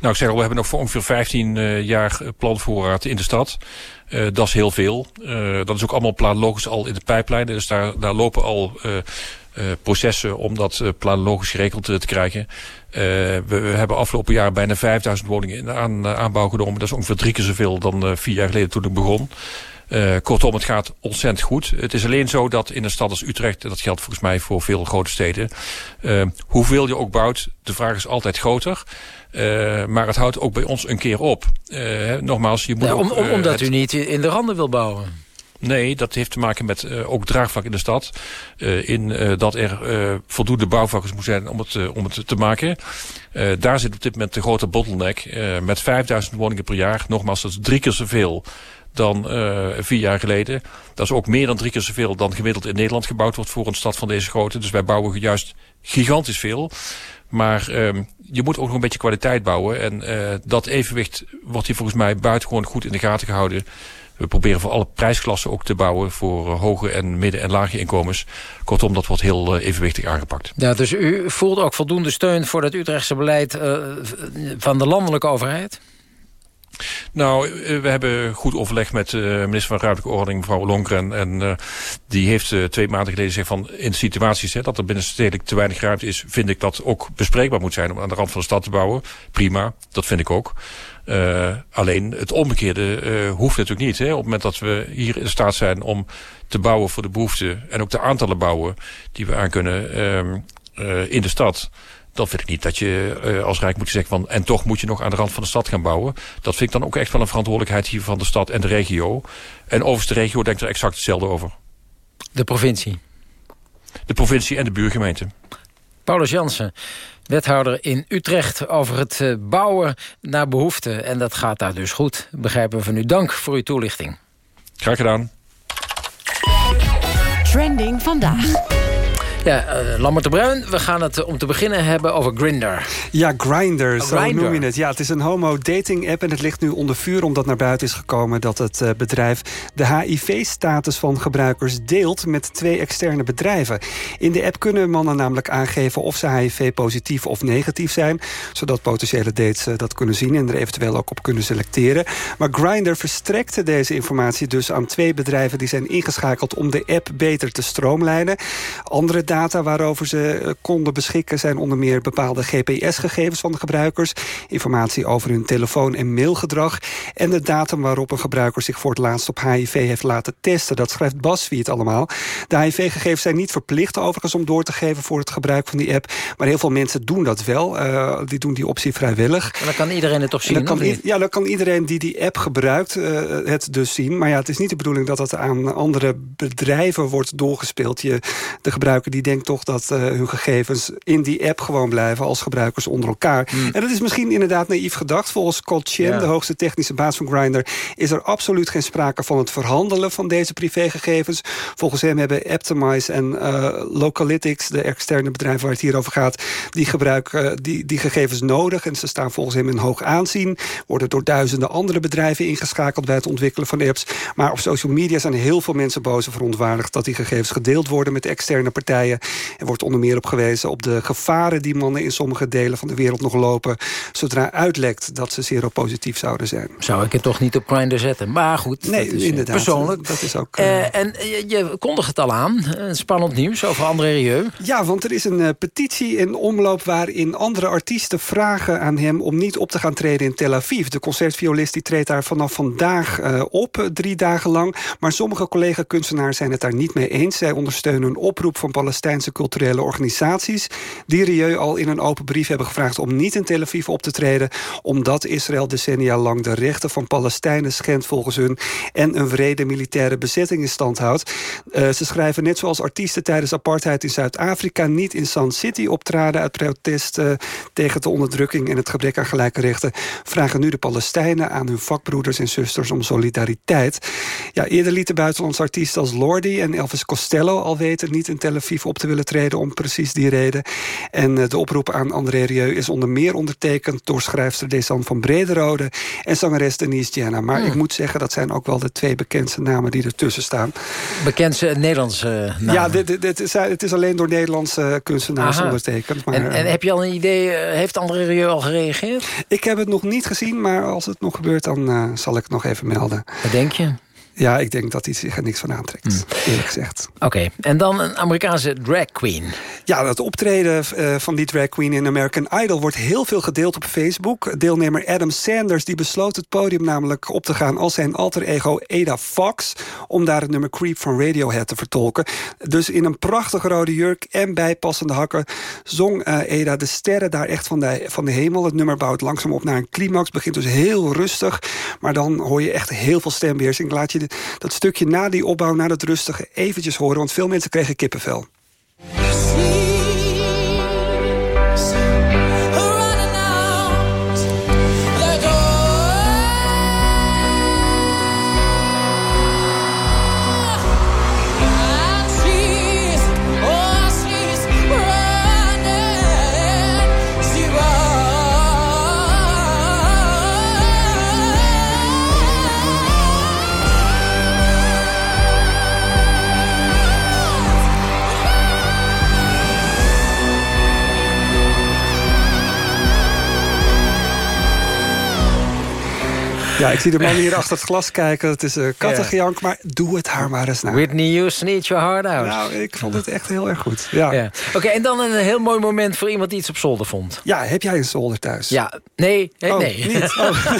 Nou, ik zeg al, we hebben nog voor ongeveer 15 uh, jaar planvoorraad in de stad. Uh, dat is heel veel. Uh, dat is ook allemaal planologisch al in de pijplijn. Dus daar, daar lopen al processen om dat planologisch geregeld te krijgen. we, we, hebben afgelopen jaar bijna 5000 woningen in aan, aanbouw genomen. Dat is ongeveer drie keer zoveel dan vier jaar geleden toen ik begon. Uh, kortom, het gaat ontzettend goed. Het is alleen zo dat in een stad als Utrecht, en dat geldt volgens mij voor veel grote steden, uh, hoeveel je ook bouwt, de vraag is altijd groter. Uh, maar het houdt ook bij ons een keer op. nogmaals, je moet
ja,
ook,
om, omdat het... u niet in de randen wil bouwen.
Nee, dat heeft te maken met uh, ook draagvlak in de stad. Uh, in uh, dat er voldoende bouwvakkers moeten zijn om het, om het te maken. daar zit op dit moment de grote bottleneck. met 5000 woningen per jaar. Nogmaals, dat is drie keer zoveel dan uh, vier jaar geleden. Dat is ook meer dan drie keer zoveel dan gemiddeld in Nederland gebouwd wordt voor een stad van deze grootte. Dus wij bouwen juist gigantisch veel. Maar uh, je moet ook nog een beetje kwaliteit bouwen. En uh, dat evenwicht wordt hier volgens mij buitengewoon goed in de gaten gehouden. We proberen voor alle prijsklassen ook te bouwen voor uh, hoge en midden- en lage inkomens. Kortom, dat wordt heel evenwichtig aangepakt.
Ja, dus u voelt ook voldoende steun voor het Utrechtse beleid van de landelijke overheid?
Nou, eh, we hebben goed overleg met de uh, minister van Ruimtelijke Ordening, mevrouw Longren. En uh, die heeft twee maanden geleden gezegd van in situaties hè, dat er binnenstedelijk te weinig ruimte is, vind ik dat ook bespreekbaar moet zijn om aan de rand van de stad te bouwen. Prima, dat vind ik ook. alleen het omgekeerde hoeft natuurlijk niet. Hè. Op het moment dat we hier in staat zijn om te bouwen voor de behoeften en ook de aantallen bouwen die we aan kunnen ehm, in de stad dan vind ik niet dat je uh, als Rijk moet zeggen van... en toch moet je nog aan de rand van de stad gaan bouwen. Dat vind ik dan ook echt wel een verantwoordelijkheid hier van de stad en de regio. En overigens de regio denkt er exact hetzelfde over.
De provincie?
De provincie en de buurgemeente.
Paulus Jansen, wethouder in Utrecht over het uh, bouwen naar behoefte. En dat gaat daar dus goed, begrijpen we van u. Dank voor uw toelichting.
Graag gedaan.
Trending vandaag.
Ja, uh, Lambert de Bruin, we gaan het uh, om te beginnen hebben over Grindr.
Ja, Grindr, zo
Grindr.
noem je het. Ja, het is een homo-dating-app en het ligt nu onder vuur... omdat naar buiten is gekomen dat het uh, bedrijf... de HIV-status van gebruikers deelt met twee externe bedrijven. In de app kunnen mannen namelijk aangeven of ze HIV-positief of negatief zijn... zodat potentiële dates dat kunnen zien en er eventueel ook op kunnen selecteren. Maar Grindr verstrekte deze informatie dus aan twee bedrijven... die zijn ingeschakeld om de app beter te stroomlijnen. Andere data waarover ze konden beschikken... zijn onder meer bepaalde GPS-gegevens van de gebruikers... informatie over hun telefoon- en mailgedrag... en de datum waarop een gebruiker zich voor het laatst op HIV heeft laten testen. Dat schrijft BuzzFeed allemaal. De HIV-gegevens zijn niet verplicht overigens om door te geven... voor het gebruik van die app. Maar heel veel mensen doen dat wel. Uh, die doen die optie vrijwillig.
En dan kan iedereen het toch zien?
Dan kan, ja, dan kan iedereen die die app gebruikt uh, het dus zien. Maar ja, het is niet de bedoeling dat het aan andere bedrijven wordt doorgespeeld. Je, de gebruiker die denkt toch dat uh, hun gegevens in die app gewoon blijven... als gebruikers onder elkaar. Mm. En dat is misschien inderdaad naïef gedacht. Volgens Scott Chen, ja. de hoogste technische baas van Grindr... is er absoluut geen sprake van het verhandelen van deze privégegevens. Volgens hem hebben Optimize en uh, Localytics... de externe bedrijven waar het hier over gaat... die gebruiken uh, die, die gegevens nodig. En ze staan volgens hem in hoog aanzien. Worden door duizenden andere bedrijven ingeschakeld... bij het ontwikkelen van apps. Maar op social media zijn heel veel mensen boos en verontwaardigd... dat die gegevens gedeeld worden met externe partijen er wordt onder meer op gewezen op de gevaren die mannen in sommige delen van de wereld nog lopen. Zodra uitlekt dat ze seropositief zouden zijn.
Zou ik het toch niet op Grindr zetten. Maar goed,
nee,
dat is
inderdaad,
persoonlijk.
Dat is ook,
uh, en je kondigt het al aan. Spannend nieuws over André Rieu.
Ja, want er is een uh, petitie in omloop waarin andere artiesten vragen aan hem om niet op te gaan treden in Tel Aviv. De concertviolist die treedt daar vanaf vandaag uh, op, drie dagen lang. Maar sommige collega-kunstenaars zijn het daar niet mee eens. Zij ondersteunen een oproep van Palestijnse culturele organisaties... die Rieu al in een open brief hebben gevraagd om niet in Tel Aviv op te treden... omdat Israël decennia lang de rechten van Palestijnen schendt volgens hun... en een vrede militaire bezetting in stand houdt. Uh, ze schrijven net zoals artiesten tijdens apartheid in Zuid-Afrika... niet in Sun City optraden uit protest uh, tegen de onderdrukking... en het gebrek aan gelijke rechten... vragen nu de Palestijnen aan hun vakbroeders en zusters om solidariteit. Ja, eerder lieten buitenlandse artiesten als Lordi en Elvis Costello al weten... niet in Tel Aviv op te willen treden om precies die reden. En uh, de oproep aan André Rieu is onder meer ondertekend... door schrijfster Desan van Brederode en zangeres Denise Jenna. Maar
Hmm.
ik moet zeggen, dat zijn ook wel de twee bekendste namen die ertussen staan.
Bekendste Nederlandse namen?
Ja, dit, dit, dit is, het is alleen door Nederlandse kunstenaars
Aha.
ondertekend. Maar,
En, en heb je al een idee, heeft André Rieu al gereageerd?
Ik heb het nog niet gezien, maar als het nog gebeurt... dan uh, zal ik het nog even melden.
Wat denk je?
Ja, ik denk dat hij zich er niks van aantrekt, eerlijk gezegd.
Oké, en dan een Amerikaanse drag queen.
Ja, dat optreden eh, van die drag queen in American Idol... wordt heel veel gedeeld op Facebook. Deelnemer Adam Sanders die besloot het podium namelijk op te gaan... als zijn alter ego Ada Fox... om daar het nummer Creep van Radiohead te vertolken. Dus in een prachtige rode jurk en bijpassende hakken... zong eh, Ada de sterren daar echt van de, van de hemel. Het nummer bouwt langzaam op naar een climax. Begint dus heel rustig, maar dan hoor je echt heel veel stembeheersing. Laat je dat stukje na die opbouw, na dat rustige, eventjes horen... want veel mensen kregen kippenvel. Ja, ik zie de man hier (laughs) achter het glas kijken. Het is uh, kattengejank, maar doe het haar maar eens na.
Whitney Houston, Eat Your Heart Out.
Nou, ik vond het echt heel erg goed. Ja.
ja. Oké, en dan een heel mooi moment voor iemand die iets op zolder vond.
Ja, heb jij een zolder thuis?
Ja, nee, nee.
Oh,
nee.
niet? Oh. (laughs)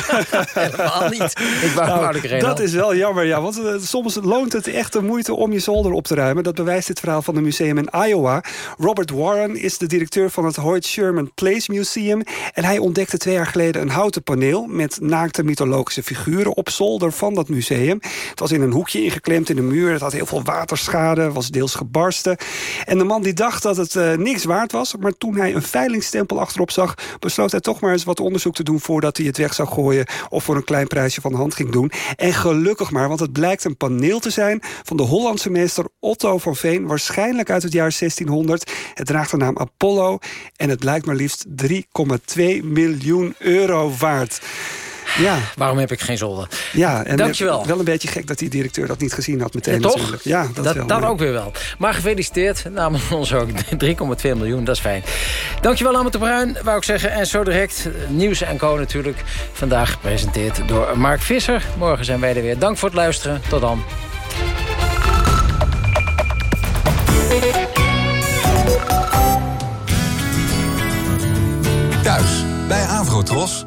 Helemaal niet. Ik wou
nou, dat is wel jammer, ja. Want uh, soms loont het echt de moeite om je zolder op te ruimen. Dat bewijst dit verhaal van een museum in Iowa. Robert Warren is de directeur van het Hoyt Sherman Place Museum. En hij ontdekte twee jaar geleden een houten paneel... met naakte mythologische figuren op zolder van dat museum. Het was in een hoekje ingeklemd in de muur. Het had heel veel waterschade, was deels gebarsten. En de man die dacht dat het uh, niks waard was... maar toen hij een veilingstempel achterop zag... besloot hij toch maar eens wat onderzoek te doen... voordat hij het weg zou gooien of voor een klein prijsje van de hand ging doen. En gelukkig maar, want het blijkt een paneel te zijn... van de Hollandse meester Otto van Veen... waarschijnlijk uit het jaar 1600. Het draagt de naam Apollo en het blijkt maar liefst 3,2 miljoen euro waard. Ja.
Waarom heb ik geen zolder?
Ja, en
Dankjewel.
Wel een beetje gek dat die directeur dat niet gezien had meteen.
Ja, toch?
Natuurlijk. Ja, dat,
dat,
wel,
dat ook weer wel. Maar gefeliciteerd namens ons ook. (laughs) 3,2 miljoen, dat is fijn. Dankjewel de Bruin, wou ik zeggen. En zo direct eh, Nieuws en Co natuurlijk. Vandaag gepresenteerd door Mark Visser. Morgen zijn wij er weer. Dank voor het luisteren. Tot dan.
Thuis bij Avrotros.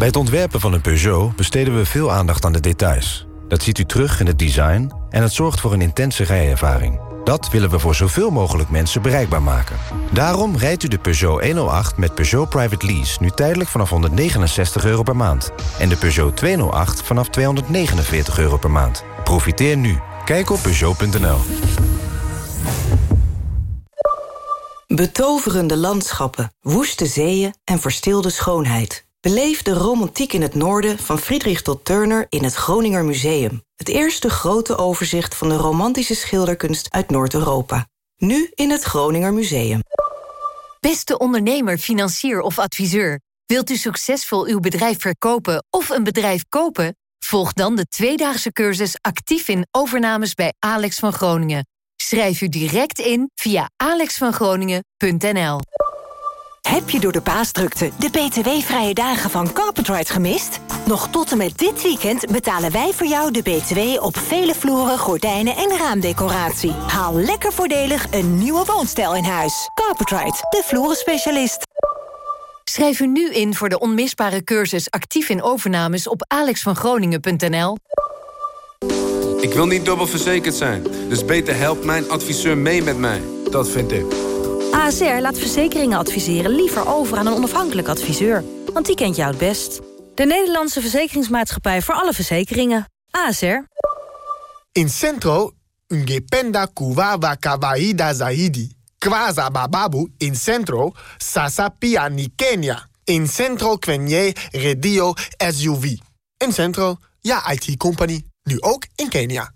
Bij het ontwerpen van een Peugeot besteden we veel aandacht aan de details. Dat ziet u terug in het design en het zorgt voor een intense rijervaring. Dat willen we voor zoveel mogelijk mensen bereikbaar maken. Daarom rijdt u de Peugeot 108 met Peugeot Private Lease... nu tijdelijk vanaf 169 euro per maand. En de Peugeot 208 vanaf 249 euro per maand. Profiteer nu. Kijk op Peugeot.nl.
Betoverende landschappen, woeste zeeën en verstilde schoonheid. Beleef de romantiek in het noorden van Friedrich tot Turner in het Groninger Museum. Het eerste grote overzicht van de romantische schilderkunst uit Noord-Europa. Nu in het Groninger Museum.
Beste ondernemer, financier of adviseur. Wilt u succesvol uw bedrijf verkopen of een bedrijf kopen? Volg dan de tweedaagse cursus actief in overnames bij Alex van Groningen. Schrijf u direct in via alexvangroningen.nl.
Heb je door de paasdrukte de btw-vrije dagen van Carpetride gemist? Nog tot en met dit weekend betalen wij voor jou de btw op vele vloeren, gordijnen en raamdecoratie. Haal lekker voordelig een nieuwe woonstijl in huis. Carpetride, de vloerenspecialist.
Schrijf u nu in voor de onmisbare cursus actief in overnames op alexvangroningen.nl.
Ik wil niet dubbel verzekerd zijn, dus beter helpt mijn adviseur mee met mij. Dat vind ik.
ASR laat verzekeringen adviseren liever over aan een onafhankelijk adviseur. Want die kent jou het best. De Nederlandse Verzekeringsmaatschappij voor alle verzekeringen. ASR.
In Centro, ungependa kuwawa kawaida zaidi. Kwaza bababu in Centro, sasa pia ni Kenya. In Centro kwenye redio SUV. In Centro, ja IT-company. Nu ook in Kenia.